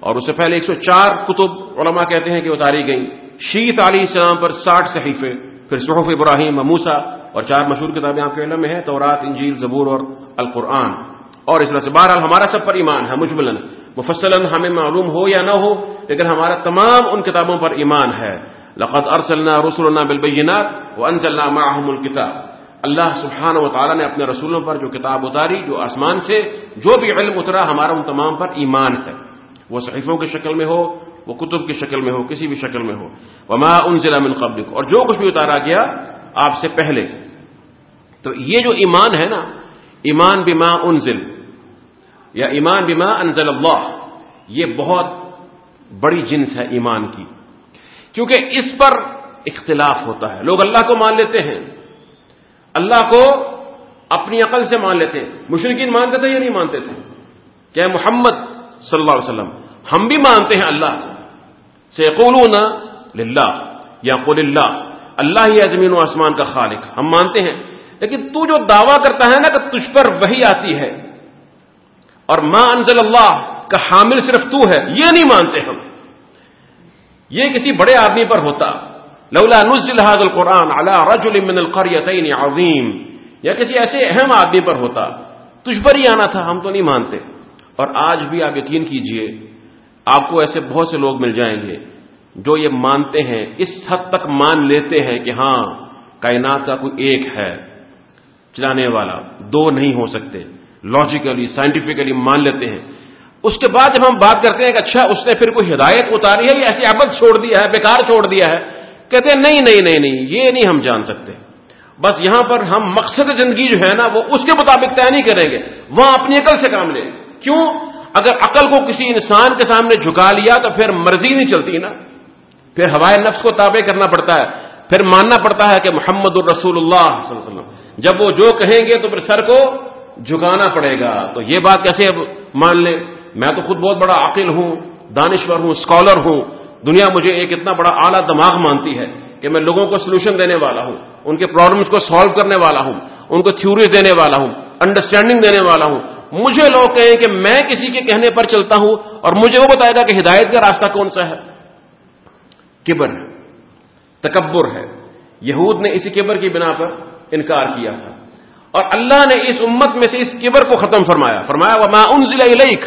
اور اس سے پہلے ایک سو چار کتب علماء کہتے ہیں کہ اتاری گئیں۔ شیت علی السلام پر ساٹھ صحیفے، پھر صحف ابراہیم موسا اور چار مشہور کتابیں آپ کے علم میں ہیں، تورات، انجیل، زبور اور القرآن۔ اور اس طرح سے بہرحال ہمارا سب پر ایمان ہے مجملن مفصل ہمیں معلوم ہو یا نہ ہو، لیکن ہمارا تمام ان کتابوں پر ایمان ہے۔ لقد ارسلنا رسولنا بالبینات وانزلنا معهم الكتاب. اللہ سبحانہ و تعالی نے اپنے رسولوں پر جو کتاب اتاری، جو آسمان سے، جو بھی علم اترا، ہمارا ان تمام پر ایمان ہے۔ وہ صحیفوں کی شکل میں ہو، وہ کتب کی شکل میں ہو، کسی بھی شکل میں ہو۔ وما انزل من قبلک اور جو کچھ بھی اتارا گیا، آپ سے پہلے۔ تو یہ جو ایمان ہے نا، ایمان بما انزل یا ایمان بما انزل اللہ، یہ بہت بڑی جنس ہے ایمان کی۔ کیونکہ اس پر اختلاف ہوتا ہے۔ لوگ اللہ کو مان لیتے ہیں۔ اللہ کو اپنی عقل سے مان لیتے ہیں۔ مشرقین مانتے تھے یا نہیں مانتے تھے؟ کیا محمد صلی اللہ علیہ وسلم، ہم بھی مانتے ہیں اللہ کو۔ سیقولون للہ یا قل اللہ اللہ ہی ہے زمین و آسمان کا خالق۔ ہم مانتے ہیں۔ لیکن تو جو دعویٰ کرتا ہے نا کہ تجھ پر وہی آتی ہے، اور ما انزل اللہ، کا حامل صرف تو ہے، یہ نہیں مانتے ہم۔ یہ کسی بڑے آدمی پر ہوتا۔ لولا نزل هذا القرآن على رجل من القريتين عظیم یا کسی ایسے اہم آدمی پر ہوتا۔ تجھ پر ہی آنا تھا، ہم تو نہیں مانتے۔ اور آج بھی آپ یقین کیجیے، آپ کو ایسے بہت سے لوگ مل جائیں گے جو یہ مانتے ہیں، اس حد تک مان لیتے ہیں کہ ہاں کائنات کا کوئی ایک ہے۔ چلانے والا دو نہیں ہو سکتے۔ لاجیکلی سائنٹیفکلی مان لیتے ہیں۔ اس کے بعد جب ہم بات کرتے ہیں کہ اچھا اس نے پھر کوئی ہدایت اتاری ہے یا ایسی عبد چھوڑ دیا ہے، بیکار چھوڑ دیا ہے؟ کہتے ہیں نہیں نہیں نہیں نہیں، یہ نہیں ہم جان سکتے۔ بس یہاں پر ہم مقصد زندگی جو ہے نا، وہ اس کے مطابق طے نہیں کریں گے۔ وہاں اپنی عقل سے کام لیں۔ کیوں؟ اگر عقل کو کسی انسان کے سامنے جھکا لیا تو پھر مرضی نہیں چلتی نا۔ پھر ہوائے نفس کو تابع کرنا پڑتا ہے۔ پھر ماننا پڑتا ہے کہ محمد الرسول اللہ صلی اللہ علیہ وسلم۔ جب وہ جو کہیں گے تو پھر سر کو جھکانا پڑے گا۔ تو یہ بات کیسے اب مان لیں؟ میں تو خود بہت بڑا عقل ہوں، دانشور ہوں اسکالر ہوں۔ دنیا مجھے ایک اتنا بڑا اعلیٰ دماغ مانتی ہے کہ میں لوگوں کو سولوشن دینے والا ہوں، ان کے پرابلمس کو سالو کرنے والا ہوں، ان کو تھیوریز دینے والا ہوں انڈرسٹینڈنگ دینے والا ہوں۔ مجھے لوگ کہیں کہ میں کسی کے کہنے پر چلتا ہوں اور مجھے وہ بتائے گا کہ ہدایت کا راستہ کون سا ہے۔ کبر ہے، تکبر ہے۔ یہود نے اسی کبر کی بنا پر انکار کیا تھا۔ اور اللہ نے اس امت میں سے اس کبر کو ختم فرمایا۔ فرمایا، وما انزل الیک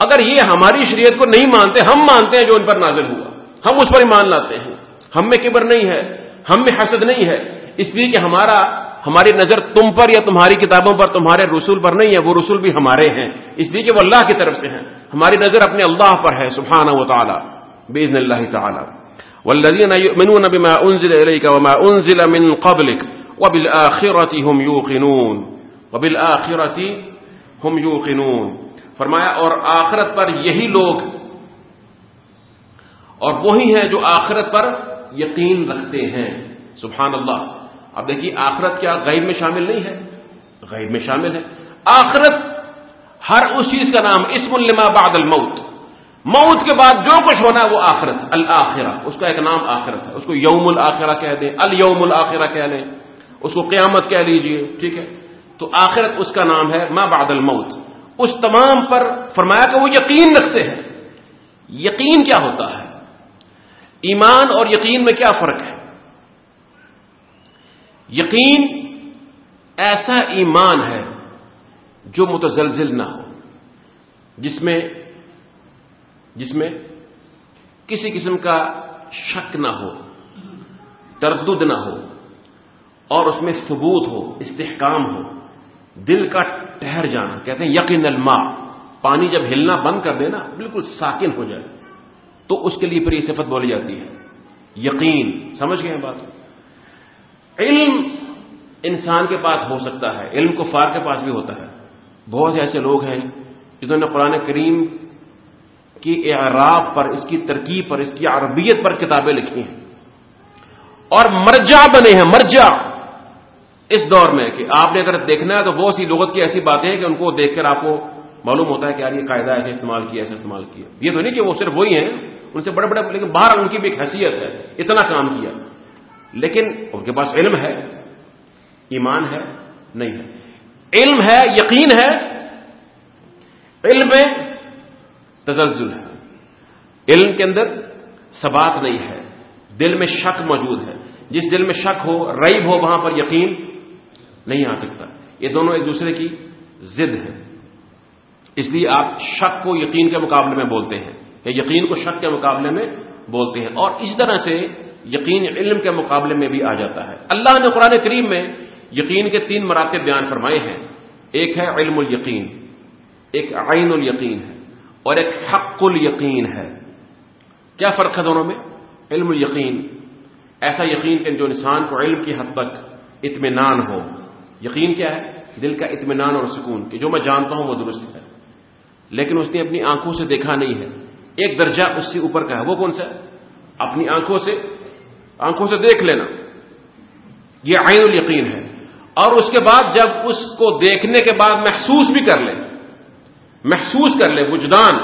اگر یہ ہماری شریعت کو نہیں مانتے، ہم مانتے ہیں جو ان پر نازل ہوا۔ ہم اس پر ایمان لاتے ہیں۔ ہم میں کبر نہیں ہے، ہم میں حسد نہیں ہے۔ اس لیے کہ ہمارا، ہماری نظر تم پر یا تمہاری کتابوں پر، تمہارے رسول پر نہیں ہے، وہ رسول بھی ہمارے ہیں۔ اس لیے کہ وہ اللہ کی طرف سے ہیں۔ ہماری نظر اپنے اللہ پر ہے، سبحانہ و تعالی باذن اللہ تعالی۔ والذین یؤمنون بما انزل الیک وما انزل من قبلک وبالآخرة هم يوقنون۔ وبالآخرة هم يوقنون۔ فرمایا، اور آخرت پر یہی لوگ اور وہی ہیں جو آخرت پر یقین رکھتے ہیں۔ سبحان اللہ۔ اب دیکھیے، آخرت کیا غیب میں شامل نہیں ہے؟ غیب میں شامل ہے۔ آخرت ہر اس چیز کا نام، اسم لما بعد الموت۔ موت کے بعد جو کچھ ہونا ہے، وہ آخرت، الآخرہ۔ اس کا ایک نام آخرت ہے۔ اس کو یوم الآخرہ کہہ دیں الوم الآخرہ کہہ لیں۔ اس کو قیامت کہہ لیجیے، ٹھیک ہے؟ تو آخرت اس کا نام ہے ما بعد الموت۔ اس تمام پر فرمایا کہ وہ یقین رکھتے ہیں۔ یقین کیا ہوتا ہے؟ ایمان اور یقین میں کیا فرق ہے؟ یقین ایسا ایمان ہے جو متزلزل نہ ہو، جس میں جس میں کسی قسم کا شک نہ ہو، تردد نہ ہو، اور اس میں ثبوت ہو، استحکام ہو، دل کا ٹہر جانا۔ کہتے ہیں یقین الماء، پانی جب ہلنا بند کر دے نا بالکل ساکن ہو جائے۔ تو اس کے لیے پھر یہ صفت بولی جاتی ہے۔ یقین، سمجھ گئے بات؟ علم انسان کے پاس ہو سکتا ہے، علم کو فار کے پاس بھی ہوتا ہے۔ بہت سے ایسے لوگ ہیں جنہوں نے قرآن کریم کی اعراب پر، اس کی ترکیب پر، اس کی عربیت پر کتابیں لکھی ہیں۔ اور مرجع بنے ہیں، مرجع۔ اس دور میں کہ آپ نے اگر دیکھنا ہے تو وہ سی لغت کی ایسی باتیں ہیں کہ ان کو دیکھ کر آپ کو معلوم ہوتا ہے کہ یار یہ قاعدہ ایسے استعمال کیا، ایسے استعمال کیا۔ یہ تو نہیں کہ وہ صرف وہی ہیں، ان سے بڑے بڑے، لیکن باہر ان کی بھی ایک حیثیت ہے، اتنا کام کیا۔ لیکن ان کے پاس علم ہے، ایمان ہے، نہیں ہے۔ علم ہے، یقین ہے، علم میں تزلزل ہے۔ علم کے اندر ثبات نہیں ہے، دل میں شک موجود ہے۔ جس دل میں شک ہو، ریب ہو، وہاں پر یقین نہیں آ سکتا۔ یہ دونوں ایک دوسرے کی ضد ہے اس لیے آپ شک کو یقین کے مقابلے میں بولتے ہیں۔ یا یقین کو شک کے مقابلے میں بولتے ہیں۔ اور اس طرح سے یقین علم کے مقابلے میں بھی آ جاتا ہے۔ اللہ نے قرآن کریم میں یقین کے تین مراتب بیان فرمائے ہیں۔ ایک ہے علم الیقین، ایک عین الیقین ہے، اور ایک حق الیقین ہے۔ کیا فرق ہے دونوں میں؟ علم الیقین، ایسا یقین کہ جو انسان کو علم کی حد تک اطمینان ہو۔ یقین کیا ہے؟ دل کا اطمینان اور سکون کہ جو میں جانتا ہوں وہ درست ہے۔ لیکن اس نے اپنی آنکھوں سے دیکھا نہیں ہے۔ ایک درجہ اس سے اوپر کا ہے۔ وہ کون سا ہے؟ اپنی آنکھوں سے آنکھوں سے دیکھ لینا۔ یہ عین الیقین ہے۔ اور اس کے بعد جب اس کو دیکھنے کے بعد محسوس بھی کر لے، محسوس کر لے، وجدان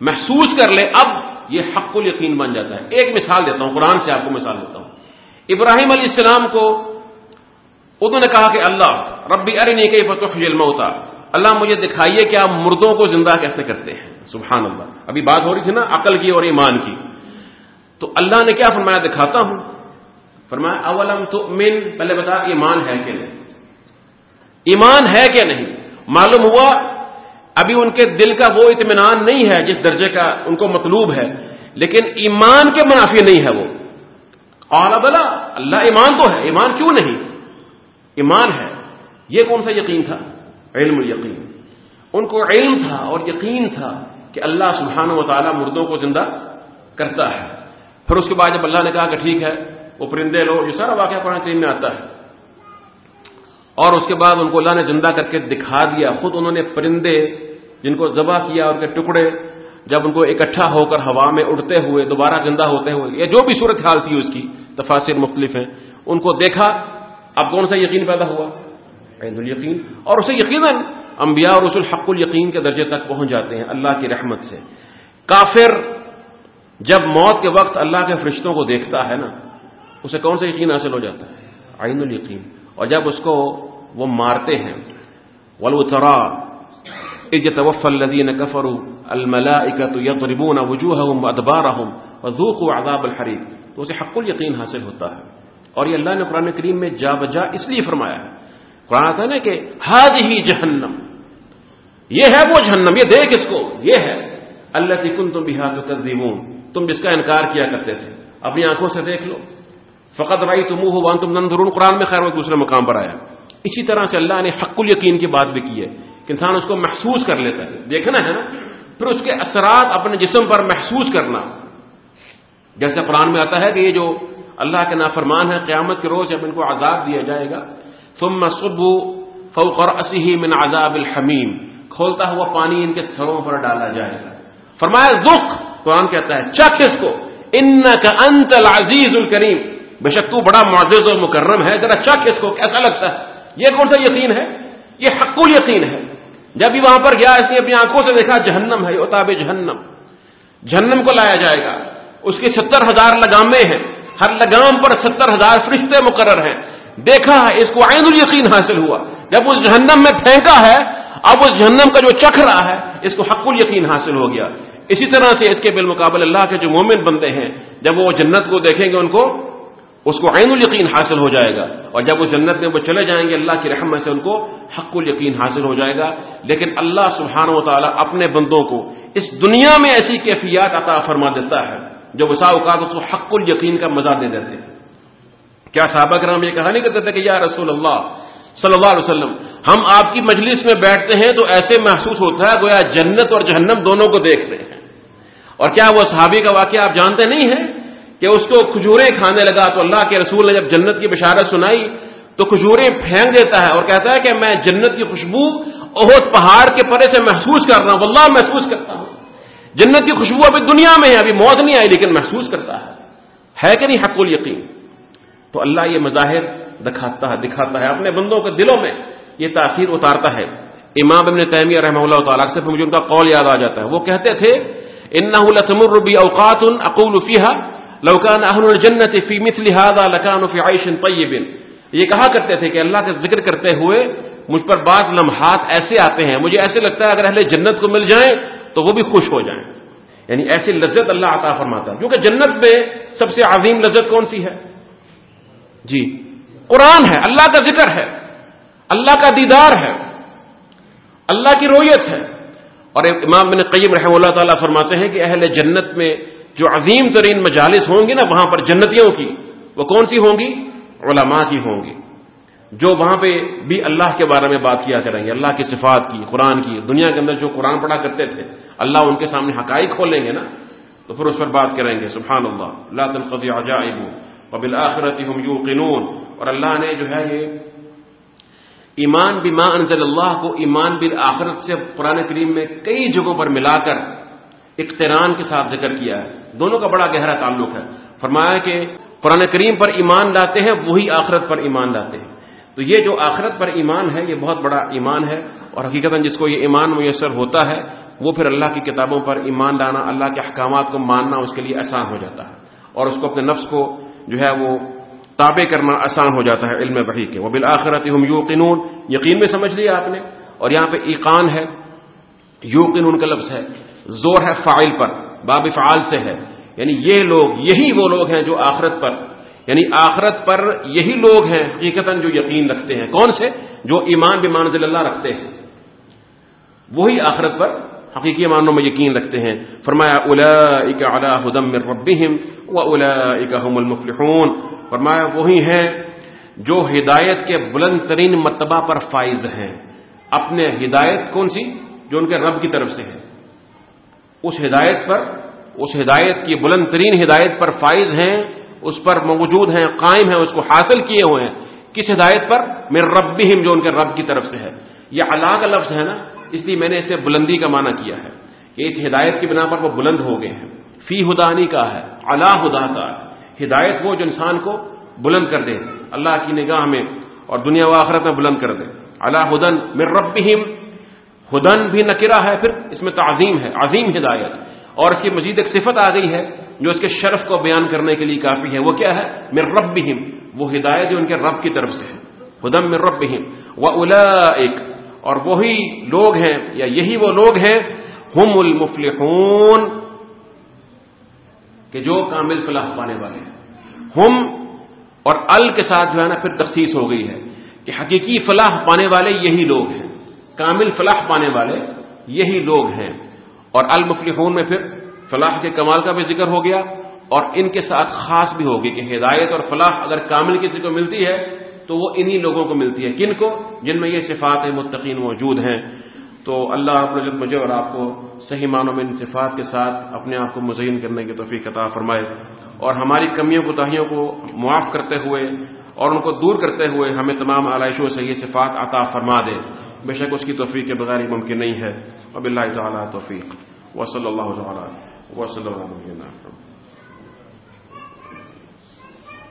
محسوس کر لے، اب یہ حق الیقین بن جاتا ہے۔ ایک مثال دیتا ہوں، قرآن سے آپ کو مثال دیتا ہوں۔ ابراہیم علیہ السلام کو انہوں نے کہا کہ اللہ، ربی ارے نہیں کہ فتح علم ہوتا اللہ مجھے دکھائیے کہ آپ مردوں کو زندہ کیسے کرتے ہیں؟ سبحان اللہ ابھی بات ہو رہی تھی نا، عقل کی اور ایمان کی۔ تو اللہ نے کیا فرمایا، دکھاتا ہوں۔ فرمایا، اولم تو پہلے بتا، ایمان ہے کہ نہیں؟ ایمان ہے کہ نہیں؟ معلوم ہوا، ابھی ان کے دل کا وہ اطمینان نہیں ہے جس درجے کا ان کو مطلوب ہے، لیکن ایمان کے منافی نہیں ہے وہ۔ اعلی بلا، اللہ ایمان تو ہے، ایمان کیوں نہیں؟ ایمان ہے، یہ کون سا یقین تھا؟ علم یقین ان کو علم تھا اور یقین تھا کہ اللہ سبحانہ و تعالیٰ مردوں کو زندہ کرتا ہے۔ پھر اس کے بعد جب اللہ نے کہا کہ ٹھیک ہے، وہ پرندے لو، یہ سارا واقعہ قرآن کریم میں آتا ہے۔ اور اس کے بعد ان کو اللہ نے زندہ کر کے دکھا دیا۔ خود انہوں نے پرندے جن کو ذبح کیا، ان کے ٹکڑے جب ان کو اکٹھا ہو کر ہوا میں اڑتے ہوئے، دوبارہ زندہ ہوتے ہوئے، یا جو بھی صورت حال تھی اس کی تفاصر مختلف ہیں، ان کو دیکھا۔ اب کون سا یقین پیدا ہوا؟ عید الیقین۔ اور اسے یقیناً انبیاء اور رسول حق الیقین کے درجے تک پہنچ جاتے ہیں اللہ کی رحمت سے۔ کافر جب موت کے وقت اللہ کے فرشتوں کو دیکھتا ہے نا، اسے کون سا یقین حاصل ہو جاتا ہے؟ عین الیقین۔ اور جب اس کو وہ مارتے ہیں ولوترا اجتوف الذين كفروا الملائكه يضربون وجوههم وادبارهم وذوقوا عذاب الحريق تو اسے حق الیقین حاصل ہوتا ہے۔ اور یہ اللہ نے قرآن کریم میں جا بجا اس لیے فرمایا ہے۔ قرآن آتا ہے نا کہ حاج ہی جہنم۔ یہ ہے وہ جہنم، یہ دیکھ اس کو۔ یہ ہے۔ اللہ کی کن تم بہار تو تم جس کا انکار کیا کرتے تھے۔ اپنی آنکھوں سے دیکھ لو۔ فقط رائی تم ہو تم نندرون قرآن میں خیر وہ دوسرے مقام پر آیا۔ اسی طرح سے اللہ نے حق الیقین کی بات بھی کی ہے۔ کہ انسان اس کو محسوس کر لیتا ہے۔ دیکھنا ہے نا؟ پھر اس کے اثرات اپنے جسم پر محسوس کرنا۔ جیسے قرآن میں آتا ہے کہ یہ جو اللہ کے نافرمان ہے قیامت کے روز جب ان کو عذاب دیا جائے گا۔ ثم صبو فوق رأسه من عذاب الحمیم۔ کھولتا ہوا پانی ان کے سروں پر ڈالا جائے گا۔ فرمایا ذق قرآن کہتا ہے، چکھ اس کو۔ انك انت العزیز الکریم۔ بے شک تو بڑا معزز اور مکرم ہے، ذرا چکھ اس کو، کیسا لگتا ہے؟ یہ کون سا یقین ہے؟ یہ حق یقین ہے۔ جب بھی وہاں پر گیا، اس نے اپنی آنکھوں سے دیکھا، جہنم ہے اتاب جہنم۔ جہنم کو لایا جائے گا۔ اس کی ستر ہزار لگامے ہیں۔ ہر لگام پر ستر ہزار فرشتے مقرر ہیں۔ دیکھا ہے اس کو عین الیقین حاصل ہوا۔ جب اس جہنم میں پھینکا ہے، اب اس جہنم کا جو چکھ رہا ہے، اس کو حق الیقین حاصل ہو گیا۔ اسی طرح سے اس کے بالمقابل اللہ کے جو مومن بندے ہیں، جب وہ جنت کو دیکھیں گے ان کو، اس کو عین الیقین حاصل ہو جائے گا۔ اور جب اس جنت میں وہ چلے جائیں گے، اللہ کی رحمت سے ان کو حق الیقین حاصل ہو جائے گا۔ لیکن اللہ سبحانہ و تعالیٰ اپنے بندوں کو اس دنیا میں ایسی کیفیات عطا فرما دیتا ہے۔ جو وسا اوقات اس کو حق الیقین کا مزہ دے دیتے ہیں۔ کیا صحابہ کرام یہ کہا نہیں کرتے تھے کہ یا رسول اللہ صلی اللہ علیہ وسلم، ہم آپ کی مجلس میں بیٹھتے ہیں تو ایسے محسوس ہوتا ہے گویا جنت اور جہنم دونوں کو دیکھ رہے ہیں۔ اور کیا وہ صحابی کا واقعہ آپ جانتے نہیں ہیں کہ اس کو کھجوریں کھانے لگا تو اللہ کے رسول نے جب جنت کی بشارت سنائی تو کھجوریں پھینک دیتا ہے اور کہتا ہے کہ میں جنت کی خوشبو اہت پہاڑ کے پرے سے محسوس کر رہا ہوں، واللہ محسوس کرتا ہوں۔ جنت کی خوشبو ابھی دنیا میں ہے، ابھی موت نہیں آئی، لیکن محسوس کرتا ہے۔ ہے کہ نہیں حق یقین تو اللہ یہ مظاہر دکھاتا ہے دکھاتا ہے اپنے بندوں کے دلوں میں۔ یہ تاثیر اتارتا ہے۔ امام ابن تیمیہ رحمہ اللہ تعالیٰ سے مجھے ان کا قول یاد آ جاتا ہے۔ وہ کہتے تھے انتمر ربی اوقات اقول فیحا لوکان اہل الجنت فی مثل هذا لکان فی عیش طیب۔ یہ کہا کرتے تھے کہ اللہ کا ذکر کرتے ہوئے مجھ پر بعض لمحات ایسے آتے ہیں، مجھے ایسے لگتا ہے اگر اہل جنت کو مل جائیں تو وہ بھی خوش ہو جائیں۔ یعنی ایسی لذت اللہ عطا فرماتا ہے۔ کیونکہ جنت میں سب سے عظیم لذت کون سی ہے؟ جی قرآن ہے، اللہ کا ذکر ہے، اللہ کا دیدار ہے، اللہ کی رویت ہے۔ اور امام بن قیم رحمہ اللہ تعالیٰ فرماتے ہیں کہ اہل جنت میں جو عظیم ترین مجالس ہوں گی نا، وہاں پر جنتیوں کی، وہ کون سی ہوں گی؟ علماء کی ہوں گی۔ جو وہاں پہ بھی اللہ کے بارے میں بات کیا کریں گے، اللہ کی صفات کی، قرآن کی، دنیا کے اندر جو قرآن پڑھا کرتے تھے، اللہ ان کے سامنے حقائق کھولیں گے نا؟ تو پھر اس پر بات کریں گے، سبحان اللہ. اللہ تنقضی عجائب وبل آخرت ہم یو اور اللہ نے جو ہے یہ ایمان بما انزل اللہ کو ایمان بالآخرت سے قرآن کریم میں کئی جگہوں پر ملا کر اقتران کے ساتھ ذکر کیا ہے۔ دونوں کا بڑا گہرا تعلق ہے۔ فرمایا کہ قرآن کریم پر ایمان لاتے ہیں، وہی آخرت پر ایمان لاتے ہیں۔ تو یہ جو آخرت پر ایمان ہے، یہ بہت بڑا ایمان ہے اور حقیقت جس کو یہ ایمان میسر ہوتا ہے، وہ پھر اللہ کی کتابوں پر ایمان لانا، اللہ کے احکامات کو ماننا اس کے لیے آسان ہو جاتا ہے اور اس کو اپنے نفس کو جو ہے وہ تابع کرنا آسان ہو جاتا ہے علم بحی کے۔ وہ بالآخرت ہم یو یقین میں سمجھ لیا آپ نے؟ اور یہاں پہ ایقان ہے۔ یو کا لفظ ہے۔ زور ہے فائل پر۔ باب فعال سے ہے۔ یعنی یہ لوگ، یہی وہ لوگ ہیں جو آخرت پر یعنی آخرت پر یہی لوگ ہیں حقیقت جو یقین رکھتے ہیں۔ کون سے؟ جو ایمان بمان ضلع اللہ رکھتے ہیں۔ وہی آخرت پر حقیقی معنوں میں یقین رکھتے ہیں۔ فرمایا الا ہدم ربیم و الا اکم المفلحون۔ فرمایا، وہی ہیں جو ہدایت کے بلند ترین مرتبہ پر فائز ہیں۔ اپنے ہدایت کون سی؟ جو ان کے رب کی طرف سے ہے اس ہدایت پر، اس ہدایت کی بلند ترین ہدایت پر فائز ہیں۔ اس پر موجود ہیں، قائم ہیں، اس کو حاصل کیے ہوئے ہیں۔ کس ہدایت پر؟ میرے رب جو ان کے رب کی طرف سے ہے۔ یہ اللہ کا لفظ ہے نا، اس لیے میں نے اسے بلندی کا معنی کیا ہے کہ اس ہدایت کی بنا پر وہ بلند ہو گئے ہیں۔ فی ہدانی کا ہے اللہ ہدا کا ہے۔ ہدایت وہ جو انسان کو بلند کر دے، اللہ کی نگاہ میں اور دنیا و آخرت میں بلند کر دے۔ اللہ ہدن مر رب ہدن بھی نکرا ہے پھر، اس میں تعظیم ہے، عظیم ہدایت۔ اور اس کی مزید ایک صفت آ گئی ہے جو اس کے شرف کو بیان کرنے کے لیے کافی ہے وہ کیا ہے؟ میر رب وہ ہدایت جو ان کے رب کی طرف سے ہے۔ ہدم میر رب وہ الا اور وہی لوگ ہیں، یا یہی وہ لوگ ہیں، ہم المفلحون، کہ جو کامل فلاح پانے والے ہیں۔ ہم اور ال کے ساتھ جو ہے نا، پھر تخصیص ہو گئی ہے کہ حقیقی فلاح پانے والے یہی لوگ ہیں، کامل فلاح پانے والے یہی لوگ ہیں۔ اور المفلحون میں پھر فلاح کے کمال کا بھی ذکر ہو گیا اور ان کے ساتھ خاص بھی ہوگی کہ ہدایت اور فلاح اگر کامل کسی کو ملتی ہے تو وہ انہی لوگوں کو ملتی ہے۔ کن کو؟ جن میں یہ صفات متقین موجود ہیں۔ تو اللہ رب العزت مجھے اور آپ کو صحیح معنوں میں ان صفات کے ساتھ اپنے آپ کو مزین کرنے کی توفیق عطا فرمائے۔ اور ہماری کمیوں کوتاہیوں کو معاف کرتے ہوئے اور ان کو دور کرتے ہوئے ہمیں تمام آلائشوں سے یہ صفات عطا فرما دے۔ بے شک اس کی توفیق کے بغیر ممکن نہیں ہے۔ اب اللہ تعالیٰ توفیق۔ و صلی اللہ تعالیٰ۔ وسلم